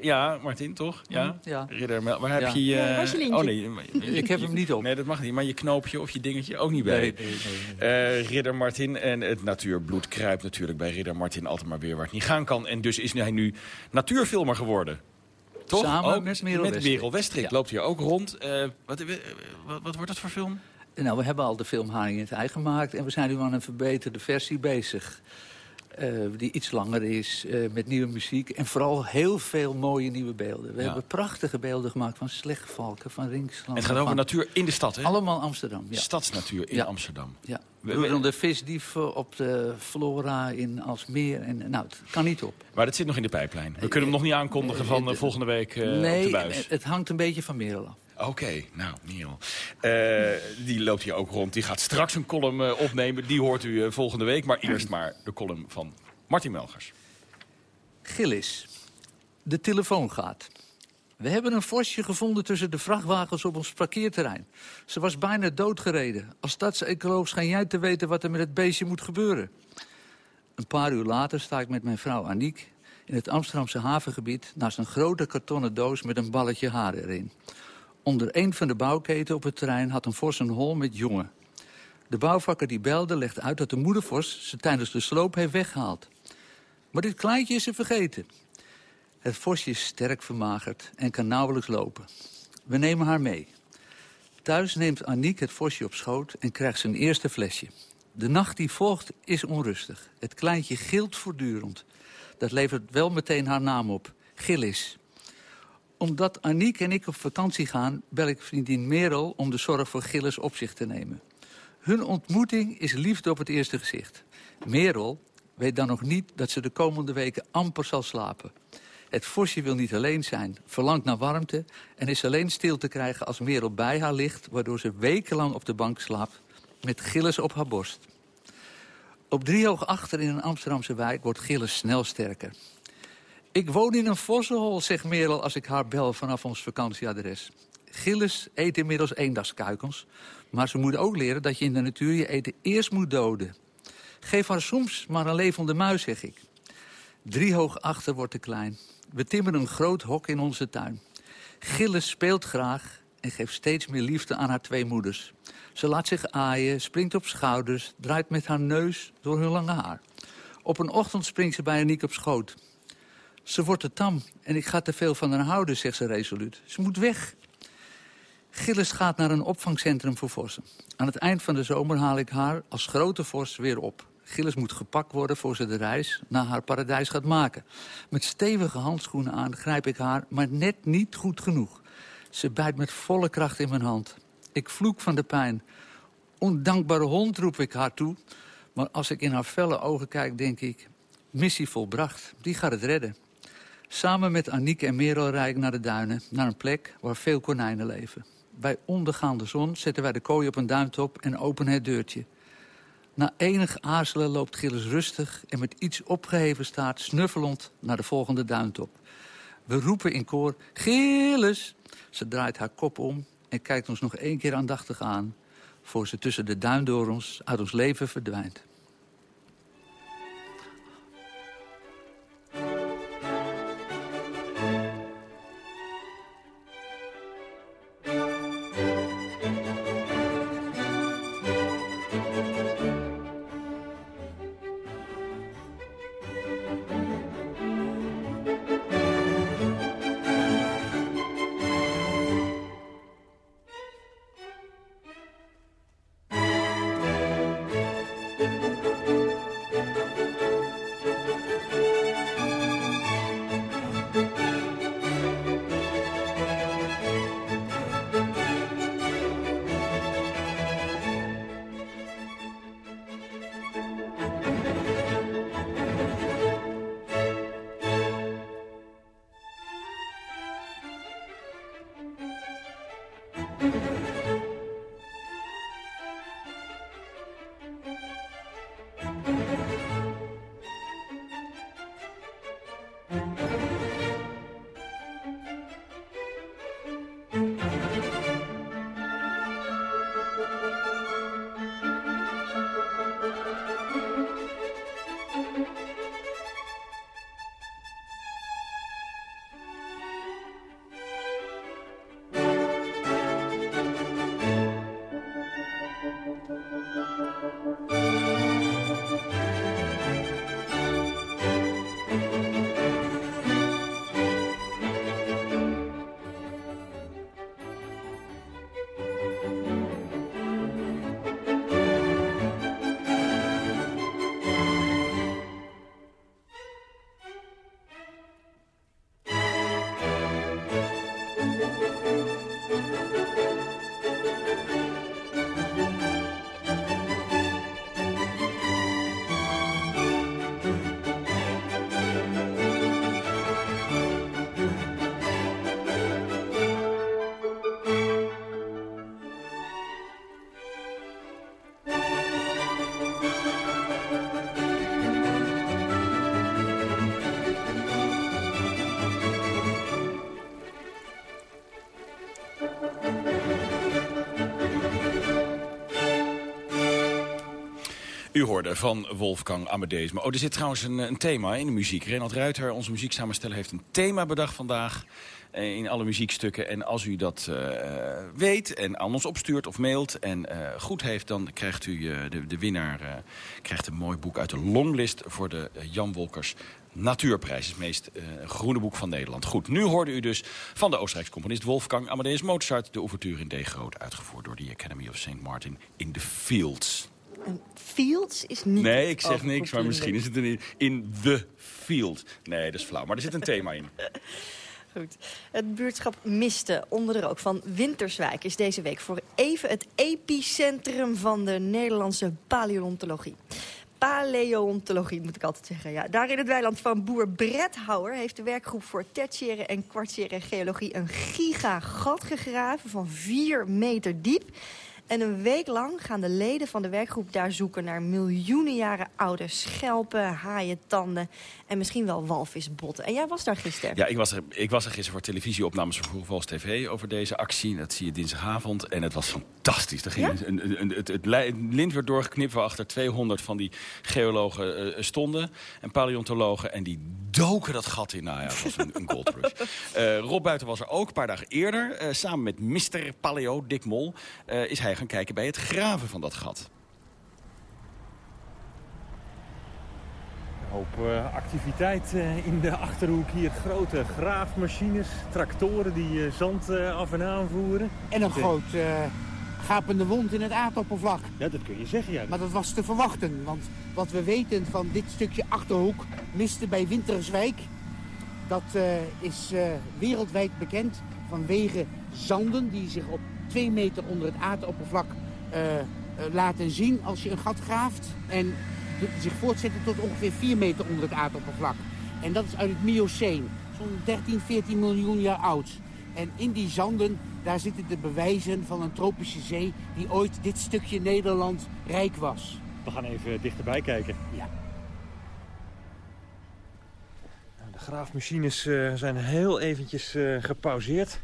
Ja, Martin, toch? Ja? Mm, ja. Ridder Mel waar heb Ja. je... je Ja, waar is je lintje? oh nee, Ik heb hem niet op. Nee, dat mag niet. Maar je knoopje of je dingetje ook niet bij. Nee, nee, nee, Eh, Ridder Martin en het natuurbloed kruipt natuurlijk bij Ridder Martin altijd maar weer waar het niet gaan kan. En dus is hij nu natuurfilmer geworden. Toch? Samen Ook met Merel Met. Merel Westrik loopt hier ook rond. Eh, wat, eh, wat, wat wordt dat voor film? Nou, we hebben al de film Haring in het ei gemaakt... en we zijn nu aan een verbeterde versie bezig. Eh, die iets langer is, eh, met nieuwe muziek... en vooral heel veel mooie nieuwe beelden. We Ja. hebben prachtige beelden gemaakt van slechtvalken, van ringsland. Het gaat over van- natuur in de stad, hè? Allemaal Amsterdam, ja. Stadsnatuur in Ja. Amsterdam. Ja. We- de visdieven op de flora in Alsmeer. En, nou, het kan niet op. Maar dat zit nog in de pijplijn. We kunnen hem nog niet aankondigen van eh, volgende week eh, op de nee, buis. het hangt een beetje van Merel af. Oké, nou, Neil. Eh, die loopt hier ook rond. Die gaat straks een column eh, opnemen. Die hoort u eh, volgende week. Maar eerst maar de column van Martin Melgers. Gillis. De telefoon gaat. We hebben een vosje gevonden tussen de vrachtwagens op ons parkeerterrein. Ze was bijna doodgereden. Als stadsecoloog schijn jij te weten wat er met het beestje moet gebeuren. Een paar uur later sta ik met mijn vrouw Aniek... in het Amsterdamse havengebied... naast een grote kartonnen doos met een balletje haar erin. Onder een van de bouwketen op het terrein had een vos een hol met jongen. De bouwvakker die belde legt uit dat de moedervos... ze tijdens de sloop heeft weggehaald. Maar dit kleintje is ze vergeten. Het vosje is sterk vermagerd en kan nauwelijks lopen. We nemen haar mee. Thuis neemt Aniek het vosje op schoot en krijgt zijn eerste flesje. De nacht die volgt is onrustig. Het kleintje gilt voortdurend. Dat levert wel meteen haar naam op. Gillis. Omdat Aniek en ik op vakantie gaan... bel ik vriendin Merel om de zorg voor Gillis op zich te nemen. Hun ontmoeting is liefde op het eerste gezicht. Merel weet dan nog niet dat ze de komende weken amper zal slapen. Het vosje wil niet alleen zijn, verlangt naar warmte... en is alleen stil te krijgen als Merel bij haar ligt... waardoor ze wekenlang op de bank slaapt met Gilles op haar borst. Op driehoog achter in een Amsterdamse wijk wordt Gilles snel sterker. Ik woon in een vossenhol, zegt Merel als ik haar bel vanaf ons vakantieadres. Gilles eet inmiddels eendagskuikens. Maar ze moet ook leren dat je in de natuur je eten eerst moet doden. Geef haar soms maar een levende muis, zeg ik. Driehoog achter wordt te klein. We timmeren een groot hok in onze tuin. Gilles speelt graag en geeft steeds meer liefde aan haar twee moeders. Ze laat zich aaien, springt op schouders, draait met haar neus door hun lange haar. Op een ochtend springt ze bij Aniek op schoot. Ze wordt te tam en ik ga te veel van haar houden, zegt ze resoluut. Ze moet weg. Gilles gaat naar een opvangcentrum voor vossen. Aan het eind van de zomer haal ik haar als grote vos weer op. Gilles moet gepakt worden voor ze de reis naar haar paradijs gaat maken. Met stevige handschoenen aan grijp ik haar, maar net niet goed genoeg. Ze bijt met volle kracht in mijn hand. Ik vloek van de pijn. Ondankbare hond, roep ik haar toe. Maar als ik in haar felle ogen kijk, denk ik... missie volbracht, die gaat het redden. Samen met Aniek en Merel rijd ik naar de duinen... naar een plek waar veel konijnen leven. Bij ondergaande zon zetten wij de kooi op een duintop en openen het deurtje. Na enig aarzelen loopt Gilles rustig en met iets opgeheven staart... snuffelend naar de volgende duintop. We roepen in koor, Gilles! Ze draait haar kop om en kijkt ons nog één keer aandachtig aan. voor ze tussen de duindorens uit ons leven verdwijnt. Hoorde van Wolfgang Amadeus. Maar oh, er zit trouwens een, een thema in de muziek. Renald Ruiter, onze muzieksamensteller, heeft een thema bedacht vandaag eh, in alle muziekstukken. En als u dat uh, weet en aan ons opstuurt of mailt en uh, goed heeft... dan krijgt u de, de winnaar krijgt een mooi boek uit de longlist voor de Jan Wolkers Natuurprijs. Het meest groene boek van Nederland. Goed, nu hoorde u dus van de Oostenrijkse componist Wolfgang Amadeus Mozart... de ouverture in D groot, uitgevoerd door de Academy of St. Martin in the Fields. Fields is niet... Nee, ik zeg niks, maar misschien is het een in the field. Nee, dat is flauw, maar er zit een thema in. Goed. Het buurtschap Miste onder de rook van Winterswijk... is deze week voor even het epicentrum van de Nederlandse paleontologie. Paleontologie, moet ik altijd zeggen. Ja. Daar in het weiland van boer Brett Houwer... heeft de werkgroep voor tertiaire en kwartiaire geologie... een gigagat gegraven van 4 meter diep... En een week lang gaan de leden van de werkgroep daar zoeken... naar miljoenen jaren oude schelpen, haaientanden... en misschien wel walvisbotten. En jij was daar gisteren. Ja, ik was er, ik was er gisteren voor televisieopnames van Vroege Vals TV... over deze actie. Dat zie je dinsdagavond. En het was fantastisch. Er ging een, een, het, het, lint werd doorgeknipt waarachter 200 van die geologen uh, stonden. En paleontologen. En die doken dat gat in. Nou ja, het was een, een gold rush. Uh, Rob Buiten was er ook, een paar dagen eerder. Uh, samen met Mr. Paleo, Dick Mol, is hij gaan kijken bij het graven van dat gat. Hoop uh, activiteit uh, in de Achterhoek hier. Grote graafmachines, tractoren die uh, zand af en aan voeren. En een groot gapende wond in het aardoppervlak. Ja, dat kun je zeggen, ja. Maar dat was te verwachten, want wat we weten van dit stukje Achterhoek... miste bij Winterswijk, dat is wereldwijd bekend vanwege zanden die zich op twee meter onder het aardoppervlak laten zien als je een gat graaft. En zich voortzetten tot ongeveer 4 meter onder het aardoppervlak. En dat is uit het Mioceen, zo'n 13, 14 miljoen jaar oud. En in die zanden, daar zitten de bewijzen van een tropische zee... die ooit dit stukje Nederland rijk was. We gaan even dichterbij kijken. Ja. De graafmachines uh, zijn heel eventjes uh, gepauzeerd.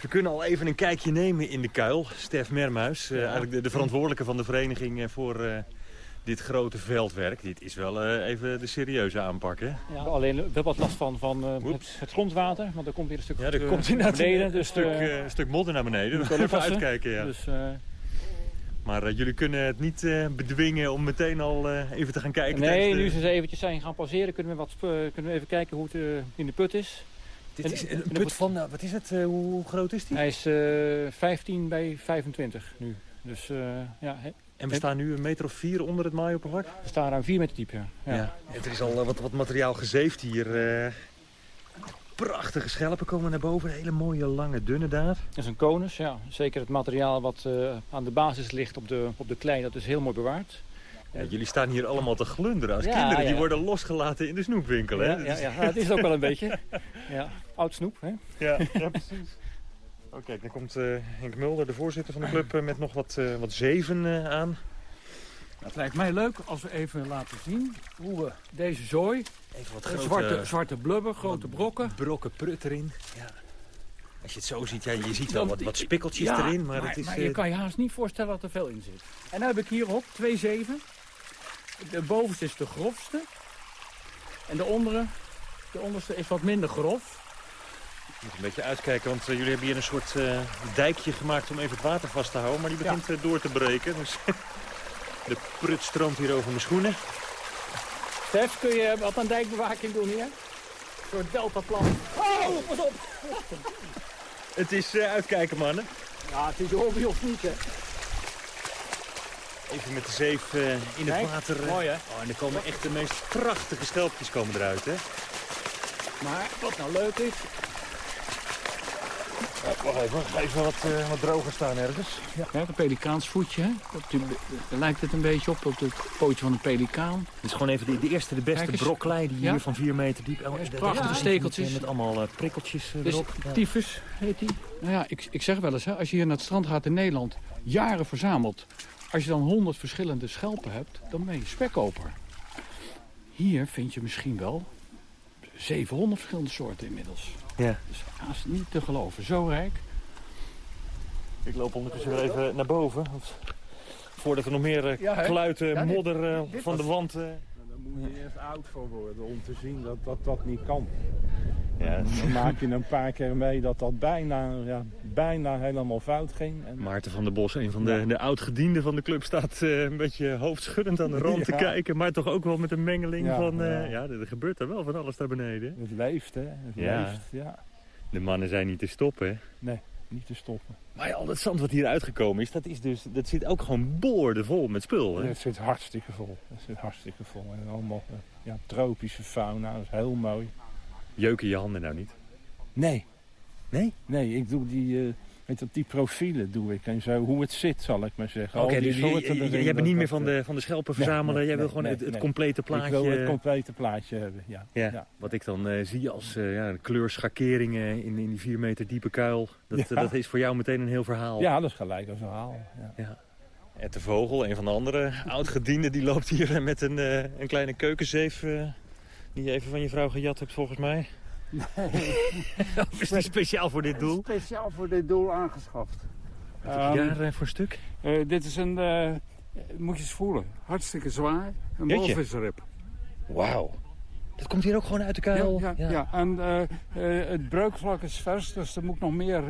We kunnen al even een kijkje nemen in de kuil. Stef Mermuis, uh, eigenlijk de, de, verantwoordelijke van de vereniging voor uh, dit grote veldwerk. Dit is wel even de serieuze aanpak, hè? Ja, alleen we hebben wat last van, van het, het, grondwater, want er komt weer een stuk ja, er komt naar beneden. Een, dus stuk, een stuk modder naar beneden. We even uitkijken, ja. Dus, maar jullie kunnen het niet bedwingen om meteen al even te gaan kijken? Nee, de... nu ze eventjes zijn gaan pauzeren, kunnen we, wat, kunnen we even kijken hoe het in de put is. Dit is een put van, wat is het, uh, hoe groot is die? Hij is uh, 15 bij 25 nu. Dus, uh, ja, en we staan nu een meter of vier onder het maaioppervlak? We staan ruim 4 meter diep, ja. ja. er is al wat, wat materiaal gezeefd hier. Uh, prachtige schelpen komen naar boven. Hele mooie, lange, dunne daar. Dat is een konus, ja. Zeker het materiaal wat aan de basis ligt op de, op de klei, dat is heel mooi bewaard. Ja, jullie staan hier allemaal te glunderen als ja, kinderen. Die ja. worden losgelaten in de snoepwinkel. Hè? Ja, ja, ja. het is ook wel een beetje. Ja. Oud snoep, hè? Ja, ja precies. Oh, kijk, dan komt uh, Henk Mulder, de voorzitter van de club, uh, met nog wat, uh, wat zeven aan. Het lijkt mij leuk als we even laten zien hoe we deze zooi... Even wat grote, zwarte, zwarte blubber, grote brokken. Brokken prut erin. Ja. Als je het zo ziet, ja, je ziet wel wat, wat spikkeltjes ja, erin. Maar, maar, het is, maar je kan je haast niet voorstellen dat er veel in zit. En dan heb ik hierop twee zeven. De bovenste is de grofste. En de ondere, de onderste is wat minder grof. Je moet een beetje uitkijken, want uh, jullie hebben hier een soort uh, dijkje gemaakt om even het water vast te houden. Maar die begint ja. uh, door te breken. Dus de prut stroomt hier over mijn schoenen. Stef, kun je wat aan dijkbewaking doen hier? Een soort deltaplan. Oh, pas op! het is uitkijken, mannen. Ja, het is hobby of niet, hè? Even met de zeef uh, in Kijk, het water. Mooi, hè? Oh, en er komen echt de meest prachtige schelpjes komen eruit, hè? Maar wat nou leuk is... Ja, wacht even, even wat, uh, wat droger staan ergens. Ja, Kijk, een pelikaansvoetje, hè? Daar lijkt het een beetje op, op het pootje van een pelikaan. Het is gewoon even de, de eerste, de beste brokklei die ja? hier van 4 meter diep... Oh, prachtige stekeltjes. Met, met allemaal uh, prikkeltjes uh, dus erop. Tyfus heet die. Nou ja, ik, ik zeg wel eens, hè, als je hier naar het strand gaat in Nederland... jaren verzamelt... Als je dan 100 verschillende schelpen hebt, dan ben je spekkoper. Hier vind je misschien wel 700 verschillende soorten inmiddels. Ja. Dus haast niet te geloven, zo rijk. Ik loop ondertussen weer even naar boven. Voordat er nog meer uh, ja, kluiten, ja, modder uh, dit van was... de wand... Uh... Dan moet je eerst oud voor worden om te zien dat dat, dat niet kan. Ja. Dan maak je een paar keer mee dat dat bijna, ja, bijna helemaal fout ging. En... Maarten van der Bos, een van de, ja. de oud-gedienden van de club, staat uh, een beetje hoofdschuddend aan de rand ja. te kijken. Maar toch ook wel met een mengeling van... Uh, ja, er gebeurt er wel van alles daar beneden. Het leeft, hè. Het leeft, ja. De mannen zijn niet te stoppen, hè? Nee, niet te stoppen. Maar ja, al dat zand wat hier uitgekomen is, dat, is dus, dat zit ook gewoon boordevol met spul, hè? Het zit hartstikke vol. Het zit hartstikke vol. En allemaal ja, tropische fauna, dat is heel mooi. Jeuken je handen nou niet? Nee. Nee? Nee, ik doe die, uh, weet dat, die profielen doe ik en zo. Hoe het zit, zal ik maar zeggen. Oké, okay, dus je, jij bent niet meer van de, van de schelpen verzamelen. Nee, nee, jij wil gewoon nee, het, het complete plaatje... Ik wil het complete plaatje hebben, ja. ja, ja. Wat ik dan uh, zie als uh, ja, kleurschakeringen in, in die vier meter diepe kuil. Dat, dat is voor jou meteen een heel verhaal. Ja, dat is gelijk een verhaal. Ja. Ed de Vogel, een van de andere oud-gedienden... die loopt hier met een, een kleine keukenzeef... die je even van je vrouw gejat hebt, volgens mij. Nee. of is die speciaal voor dit doel? Speciaal voor dit doel aangeschaft. Wat heb je daar um, voor stuk? Uh, dit is een, uh, moet je eens voelen, hartstikke zwaar. Een walvisrib. Wauw. Dat komt hier ook gewoon uit de kuil? Ja, ja, ja. ja. en uh, het breukvlak is vers, dus er moet nog meer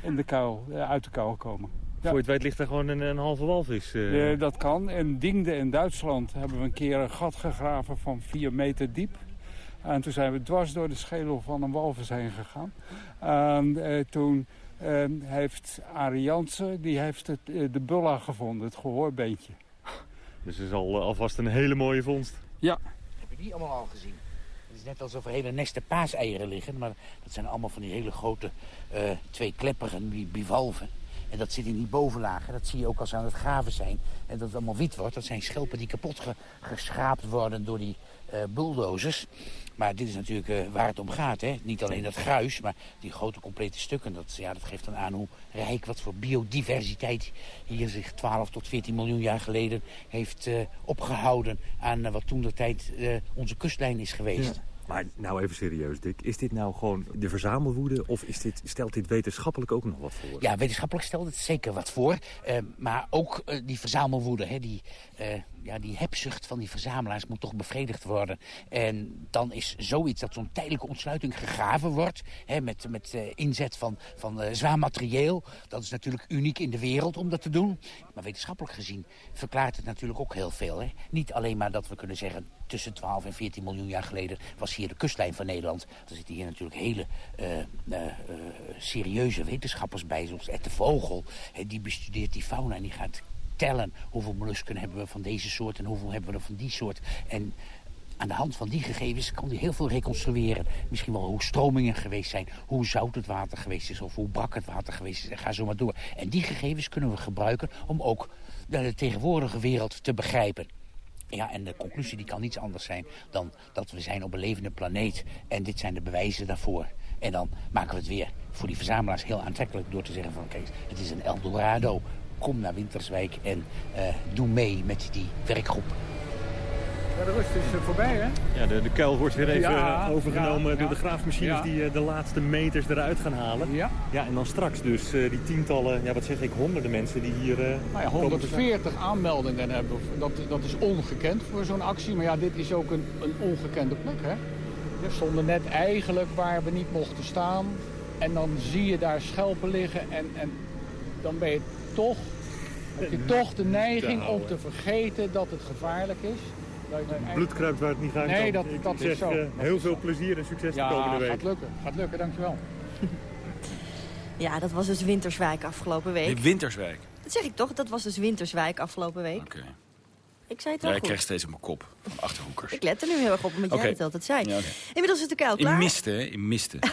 in de kuil, uit de kuil komen. Ja. Voor je het weet ligt er gewoon een, een halve walvis. dat kan. In Dingde in Duitsland hebben we een keer een gat gegraven van 4 meter diep. En toen zijn we dwars door de schedel van een walvis heen gegaan. En uh, toen uh, heeft Arie Jansen, die heeft het, uh, de bulla gevonden, het gehoorbeentje. Dus het is al, alvast een hele mooie vondst. Ja. Heb je die allemaal al gezien? Het is net alsof er hele nesten paaseieren liggen. Maar dat zijn allemaal van die hele grote tweekleppigen, die bivalven. En dat zit in die bovenlagen. Dat zie je ook als ze aan het graven zijn. En dat het allemaal wit wordt. Dat zijn schelpen die kapot ge geschraapt worden door die bulldozers. Maar dit is natuurlijk uh, waar het om gaat. Hè? Niet alleen dat gruis, maar die grote complete stukken. Dat, ja, dat geeft dan aan hoe rijk, wat voor biodiversiteit hier zich 12 tot 14 miljoen jaar geleden heeft uh, opgehouden aan uh, wat toen de tijd onze kustlijn is geweest. Maar nou even serieus, Dick. Is dit nou gewoon de verzamelwoede of is dit, stelt dit wetenschappelijk ook nog wat voor? Ja, wetenschappelijk stelt het zeker wat voor. Uh, maar ook uh, die verzamelwoede, hè, die, uh, ja, die hebzucht van die verzamelaars moet toch bevredigd worden. En dan is zoiets dat zo'n tijdelijke ontsluiting gegraven wordt... Hè, met, met inzet van, van zwaar materieel. Dat is natuurlijk uniek in de wereld om dat te doen. Maar wetenschappelijk gezien verklaart het natuurlijk ook heel veel. Hè. Niet alleen maar dat we kunnen zeggen tussen 12 en 14 miljoen jaar geleden was hier de kustlijn van Nederland. Er zitten hier natuurlijk hele uh, uh, uh, serieuze wetenschappers bij, zoals Ed de Vogel. die bestudeert die fauna en die gaat tellen hoeveel mollusken hebben we van deze soort en hoeveel hebben we er van die soort. En aan de hand van die gegevens kan hij heel veel reconstrueren. Misschien wel hoe stromingen geweest zijn, hoe zout het water geweest is... of hoe brak het water geweest is, en ga zo maar door. En die gegevens kunnen we gebruiken om ook de tegenwoordige wereld te begrijpen. Ja, en de conclusie die kan niets anders zijn dan dat we zijn op een levende planeet. En dit zijn de bewijzen daarvoor. En dan maken we het weer voor die verzamelaars heel aantrekkelijk door te zeggen van... kijk, het is een Eldorado. Kom naar Winterswijk en uh, doe mee met die werkgroep. Ja, de rust is uh, voorbij, hè? Ja, de, de kuil wordt weer even ja, overgenomen ja, door de graafmachines die de laatste meters eruit gaan halen. Ja. Ja, en dan straks dus die tientallen, ja, wat zeg ik, honderden mensen die hier... nou ja, 140 aanmeldingen hebben. Dat, dat is ongekend voor zo'n actie. Maar ja, dit is ook een, een ongekende plek, hè? We stonden net eigenlijk waar we niet mochten staan. En dan zie je daar schelpen liggen en, en dan ben je toch... Heb je toch de neiging om te vergeten dat het gevaarlijk is. Bloed kruipt waar het niet gaan nee. Dat, dat zeg, is zo. Uh, heel veel plezier en succes ja, de komende week. gaat lukken. Gaat lukken, dankjewel. ja, dat was dus Winterswijk afgelopen week. Winterswijk? Dat zeg ik toch, dat was dus Winterswijk afgelopen week. Oké. Okay. Ik zei het ja, wel ik goed. krijg steeds op mijn kop van achterhoekers. Ik let er nu heel erg op, omdat okay. jij het altijd zei. Ja, okay. Inmiddels is de kuil klaar. In miste, hè? In miste.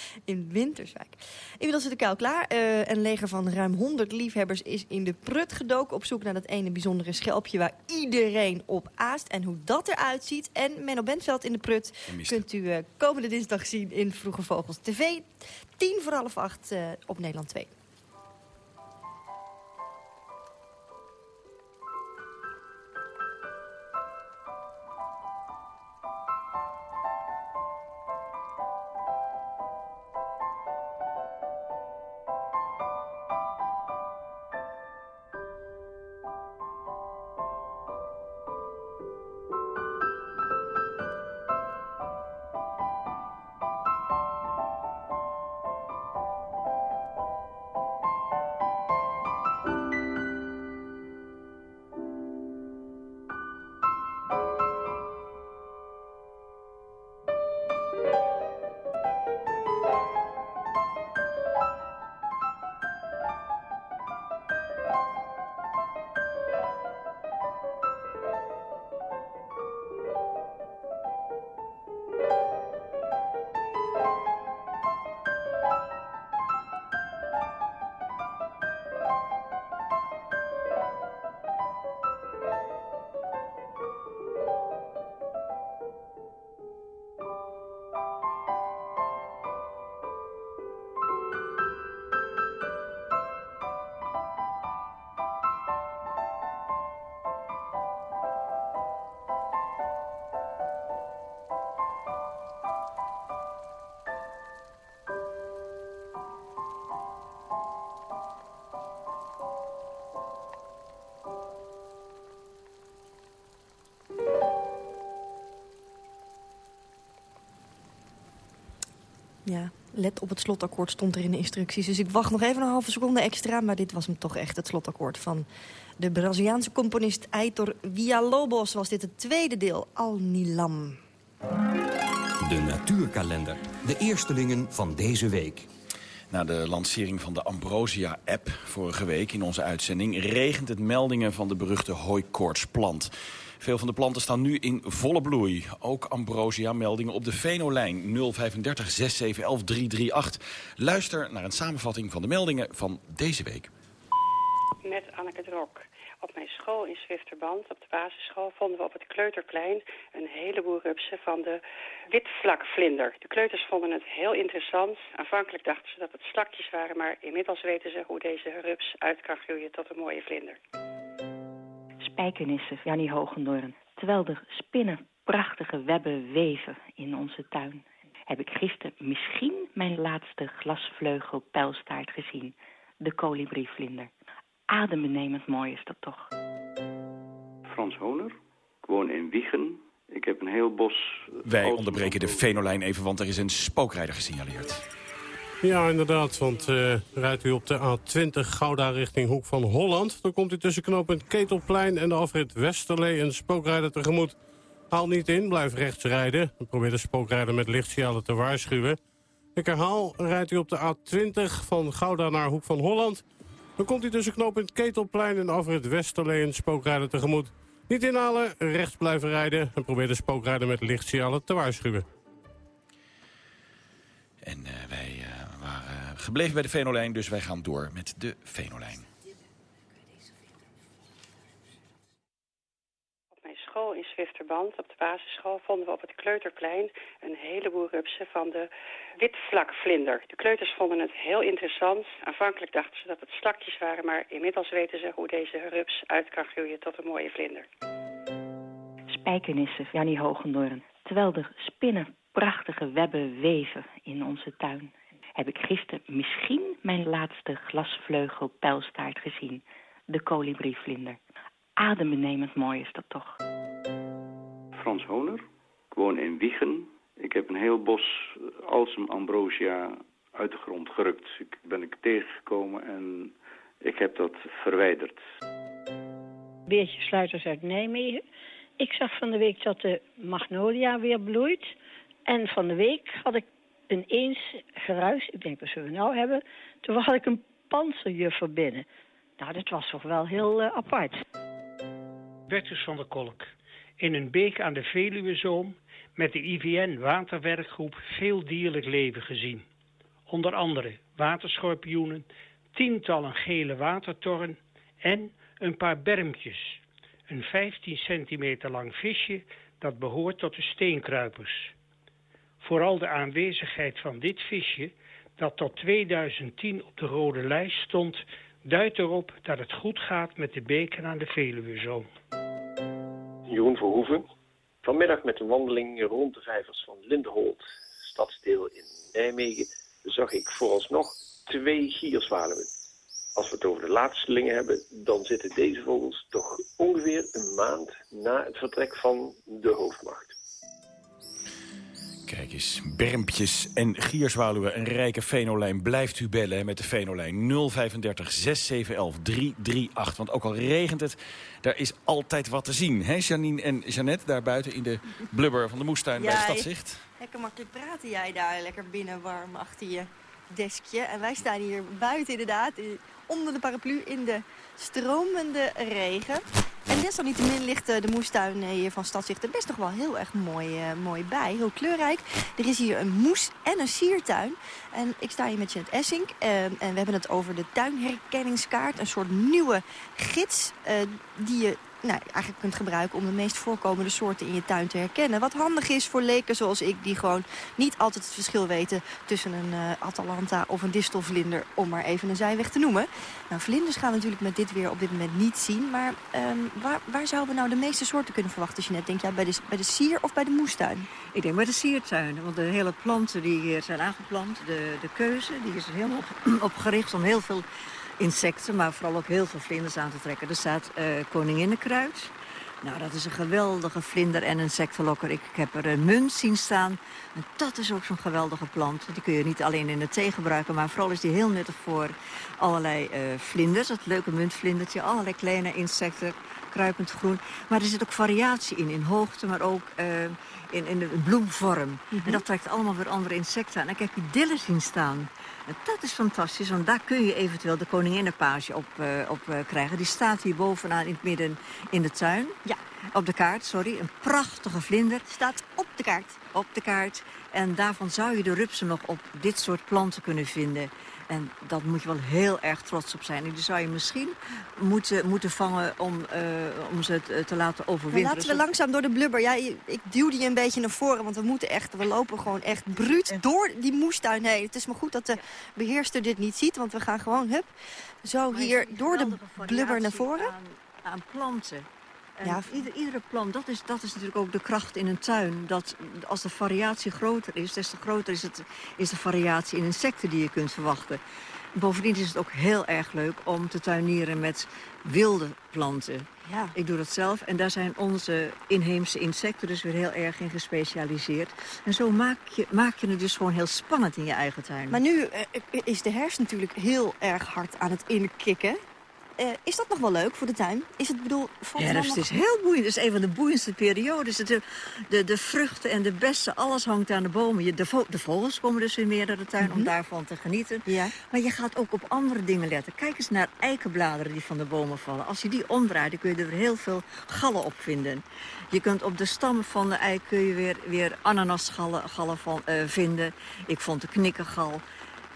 in Winterswijk. Inmiddels is de kuil klaar. Uh, een leger van ruim 100 liefhebbers is in de prut gedoken... op zoek naar dat ene bijzondere schelpje waar iedereen op aast. En hoe dat eruit ziet en Menno Bentveld in de prut... kunt u uh, komende dinsdag zien in Vroege Vogels TV. 10 voor half acht uh, op Nederland 2. Ja, let op het slotakkoord stond er in de instructies. Dus ik wacht nog even een halve seconde extra. Maar dit was hem toch echt, het slotakkoord van de Braziliaanse componist Aitor Villalobos. Was dit het tweede deel, Al Nilam. De natuurkalender. De eerstelingen van deze week. Na de lancering van de Ambrosia-app vorige week in onze uitzending... regent het meldingen van de beruchte hooikoortsplant. Veel van de planten staan nu in volle bloei. Ook ambrosia-meldingen op de Venolijn 035 6711 338. Luister naar een samenvatting van de meldingen van deze week. Met Anneke Drok. Op mijn school in Zwifterband, op de basisschool, vonden we op het kleuterplein een heleboel rupsen van de witvlakvlinder. De kleuters vonden het heel interessant. Aanvankelijk dachten ze dat het slakjes waren, maar inmiddels weten ze hoe deze rups uit kan groeien tot een mooie vlinder spijkenissen, ja niet Hogendoorn. Terwijl er spinnen prachtige webben weven in onze tuin. Heb ik gisteren misschien mijn laatste glasvleugel pijlstaart gezien. De kolibrievlinder. Adembenemend mooi is dat toch. Frans Honer. Ik woon in Wiegen. Ik heb een heel bos... Wij onderbreken de Venolijn even, want er is een spookrijder gesignaleerd. Ja, inderdaad, want uh, rijdt u op de A20 Gouda richting Hoek van Holland... dan komt u tussen knooppunt Ketelplein en de afrit Westerlee een spookrijder tegemoet. Haal niet in, blijf rechts rijden. Probeer de spookrijder met lichtsignalen te waarschuwen. Ik herhaal, rijdt u op de A20 van Gouda naar Hoek van Holland... dan komt u tussen knooppunt Ketelplein en afrit Westerlee een spookrijder tegemoet. Niet inhalen, rechts blijven rijden en probeer de spookrijder met lichtsignalen te waarschuwen. En uh, wij uh, waren gebleven bij de Venolijn, dus wij gaan door met de Venolijn. Op mijn in Zwifterband, op de basisschool, vonden we op het kleuterplein een heleboel rupsen van de witvlakvlinder. De kleuters vonden het heel interessant. Aanvankelijk dachten ze dat het slakjes waren, maar inmiddels weten ze hoe deze rups uit kan groeien tot een mooie vlinder. Spijkenissen, Jannie Hogendoorn. Terwijl de spinnen prachtige webben weven in onze tuin. Heb ik gisteren misschien mijn laatste glasvleugel pijlstaart gezien. De kolibrievlinder. Adembenemend mooi is dat toch. Frans Honer. Ik woon in Wiegen. Ik heb een heel bos Alsem ambrosia uit de grond gerukt. Ik ben ik tegengekomen en ik heb dat verwijderd. Beertje Sluiters uit Nijmegen. Ik zag van de week dat de magnolia weer bloeit. En van de week had ik ineens geruis. Ik denk, wat zullen we nou hebben? Toen had ik een panzerjuffer binnen. Nou, dat was toch wel heel uh, apart. Bertus van der Kolk. In een beek aan de Veluwezoom met de IVN Waterwerkgroep veel dierlijk leven gezien. Onder andere waterschorpioenen, tientallen gele watertorren en een paar bermpjes. Een 15 centimeter lang visje dat behoort tot de steenkruipers. Vooral de aanwezigheid van dit visje, dat tot 2010 op de rode lijst stond, duidt erop dat het goed gaat met de beken aan de Veluwezoom. Jeroen Verhoeven. Vanmiddag met een wandeling rond de vijvers van Lindenholt, stadsdeel in Nijmegen, zag ik vooralsnog twee gierzwaluwen. Als we het over de laatstelingen hebben, dan zitten deze vogels toch ongeveer een maand na het vertrek van de hoofdmacht. Kijk eens, bermpjes en gierzwaluwen, een rijke venolijn. Blijft u bellen met de venolijn 035 6711 338. Want ook al regent het, daar is altijd wat te zien. Hè, Janine en Jeannette, daar buiten in de blubber van de moestuin bij de Stadzicht. Lekker makkelijk praten jij daar, lekker binnen warm achter je deskje. En wij staan hier buiten inderdaad, onder de paraplu in de stromende regen. En desalniettemin ligt de moestuin hier van Stadzicht er best nog wel heel erg mooi, uh, mooi bij. Heel kleurrijk. Er is hier een moes- en een siertuin. En ik sta hier met Janet Essink. Uh, en we hebben het over de tuinherkenningskaart. Een soort nieuwe gids die je nou, eigenlijk kunt gebruiken om de meest voorkomende soorten in je tuin te herkennen. Wat handig is voor leken zoals ik, die gewoon niet altijd het verschil weten tussen een uh, Atalanta of een distelvlinder, om maar even een zijweg te noemen. Nou, vlinders gaan we natuurlijk met dit weer op dit moment niet zien, maar um, waar, waar zouden we nou de meeste soorten kunnen verwachten, Jeanette? Denk jij bij de, bij de sier of bij de moestuin? Ik denk bij de siertuin, want de hele planten die hier zijn aangeplant, de, de keuze, die is helemaal op gericht om heel veel insecten, maar vooral ook heel veel vlinders aan te trekken. Er staat uh, koninginnenkruid. Nou, dat is een geweldige vlinder en insectenlokker. Ik heb er een munt zien staan. En dat is ook zo'n geweldige plant. Die kun je niet alleen in de thee gebruiken, maar vooral is die heel nuttig voor allerlei uh, vlinders. Het leuke muntvlindertje, allerlei kleine insecten, kruipend groen. Maar er zit ook variatie in, in hoogte, maar ook uh, in, in de bloemvorm. Mm -hmm. En dat trekt allemaal weer andere insecten aan. En ik heb die dillen zien staan. En dat is fantastisch, want daar kun je eventueel de koninginnenpage op, uh, op uh, krijgen. Die staat hier bovenaan in het midden in de tuin. Ja. Op de kaart, sorry. Een prachtige vlinder. Staat op de kaart. Op de kaart. En daarvan zou je de rupsen nog op dit soort planten kunnen vinden. En dat moet je wel heel erg trots op zijn. En die zou je misschien moeten, moeten vangen om, uh, om ze te, te laten overwinteren. Maar laten we langzaam door de blubber. Ja, ik duwde je een beetje naar voren, want we moeten echt, we lopen gewoon echt bruut door die moestuin heen. Het is maar goed dat de beheerster dit niet ziet, want we gaan gewoon, hup, zo hier door de blubber naar voren. Aan, aan planten. Ja. ieder, iedere plant, dat is, dat is natuurlijk ook de kracht in een tuin. Dat als de variatie groter is, des te groter is, het, is de variatie in insecten die je kunt verwachten. Bovendien is het ook heel erg leuk om te tuinieren met wilde planten. Ja. Ik doe dat zelf en daar zijn onze inheemse insecten dus weer heel erg in gespecialiseerd. En zo maak je, maak je het dus gewoon heel spannend in je eigen tuin. Maar nu eh, is de herfst natuurlijk heel erg hard aan het inkikken. Uh, is dat nog wel leuk voor de tuin? Is het bedoel, ja, het nog... is heel boeiend. Het is een van de boeiendste periodes. De, de, de vruchten en de bessen, alles hangt aan de bomen. De, vo de vogels komen dus weer meer naar de tuin om mhm. daarvan te genieten. Ja. Maar je gaat ook op andere dingen letten. Kijk eens naar eikenbladeren die van de bomen vallen. Als je die omdraait, dan kun je er heel veel gallen op vinden. Je kunt op de stammen van de eik kun je weer, weer ananasgallen gallen van, uh, vinden. Ik vond de knikkengal.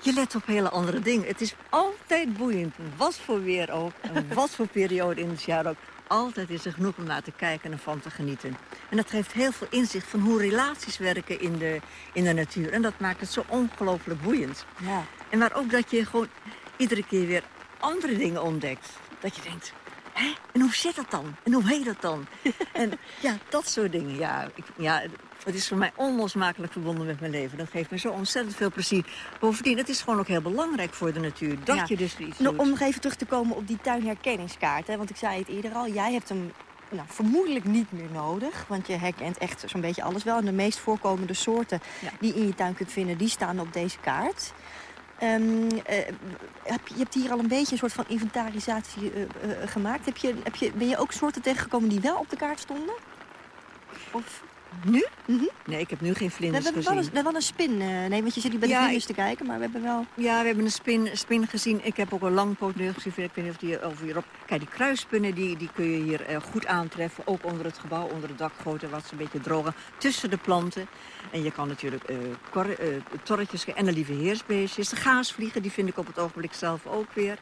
Je let op hele andere dingen. Het is altijd boeiend. Wat voor weer ook. En wat voor periode in het jaar ook. Altijd is er genoeg om naar te kijken en van te genieten. En dat geeft heel veel inzicht van hoe relaties werken in de, in de natuur. En dat maakt het zo ongelooflijk boeiend. Ja. En maar ook dat je gewoon iedere keer weer andere dingen ontdekt. Dat je denkt, Hè? En hoe zit dat dan? En hoe heet dat dan? en ja, dat soort dingen. Ja, ik, ja, het is voor mij onlosmakelijk verbonden met mijn leven. Dat geeft me zo ontzettend veel plezier. Bovendien, het is gewoon ook heel belangrijk voor de natuur. Dat je dus iets nou, Om nog even terug te komen op die tuinherkenningskaart. Hè, want ik zei het eerder al, jij hebt hem nou, vermoedelijk niet meer nodig. Want je herkent echt zo'n beetje alles wel. En de meest voorkomende soorten die je in je tuin kunt vinden, die staan op deze kaart. Um, heb, je hebt hier al een beetje een soort van inventarisatie uh, uh, gemaakt. Heb je, heb je, ben je ook soorten tegengekomen die wel op de kaart stonden? Of... Nu? Mhm. Nee, ik heb nu geen vlinders we hebben gezien. Wel een, wel een spin. Uh, nee, want je zit hier bij de vlinders te kijken, maar we hebben wel... Ja, we hebben een spin, spin gezien. Ik heb ook een langpootneus gezien. Ik weet niet of die over hierop... Kijk, die kruispinnen die, die kun je hier uh, goed aantreffen. Ook onder het gebouw, onder het dakgoten, wat ze een beetje drogen. Tussen de planten. En je kan natuurlijk uh, kor, torretjes en de lieve heersbeestjes. De gaasvliegen, die vind ik op het ogenblik zelf ook weer.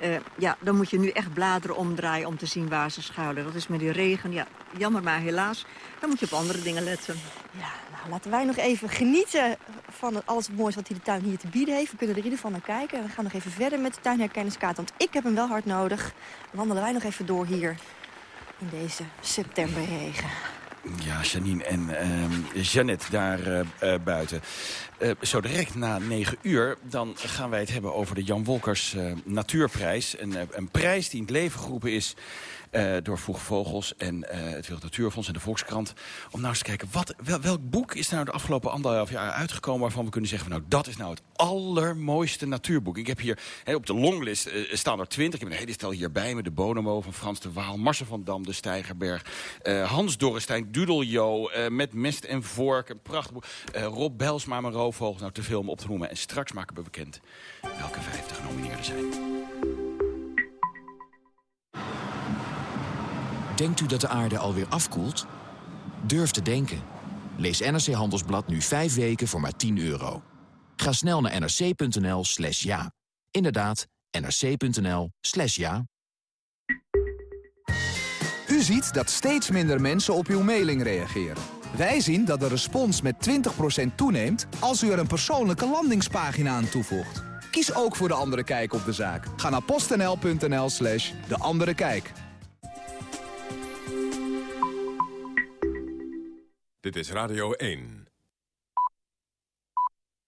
Ja. ja, dan moet je nu echt bladeren omdraaien om te zien waar ze schuilen. Dat is met die regen. Ja, jammer maar helaas. Dan moet je op andere dingen letten. Ja, nou, laten wij nog even genieten van alles moois wat die de tuin hier te bieden heeft. We kunnen er in ieder geval naar kijken. En we gaan nog even verder met de tuinherkenniskaart. Want ik heb hem wel hard nodig. Wandelen wij nog even door hier in deze septemberregen. Ja, Janine en uh, Jeannette daar uh, uh, buiten. zo direct na 9 uur dan gaan wij het hebben over de Jan Wolkers Natuurprijs. Een, een prijs die in het leven geroepen is uh, door Vroeg Vogels en uh, het Wereld Natuurfonds en de Volkskrant. Om nou eens te kijken, wat, wel, welk boek is nou de afgelopen anderhalf jaar uitgekomen... waarvan we kunnen zeggen, van, nou, dat is nou het allermooiste natuurboek. Ik heb hier op de longlist uh, staan er twintig. Ik heb een hele stel hierbij met de Bonomo van Frans de Waal... Marcel van Dam, de Steigerberg, Hans Dorrestein, Dudeljo... met Mest en Vork, een prachtig boek. Rob Belsma, mijn roofvogels, nou te veel om op te noemen. En straks maken we bekend welke vijftig genomineerden zijn. Denkt u dat de aarde alweer afkoelt? Durf te denken. Lees NRC Handelsblad nu 5 weken voor maar 10 euro. Ga snel naar nrc.nl slash ja. Inderdaad, nrc.nl slash ja. U ziet dat steeds minder mensen op uw mailing reageren. Wij zien dat de respons met 20% toeneemt als u er een persoonlijke landingspagina aan toevoegt. Kies ook voor De Andere Kijk op de zaak. Ga naar postnl.nl slash De Andere Kijk. Dit is Radio 1.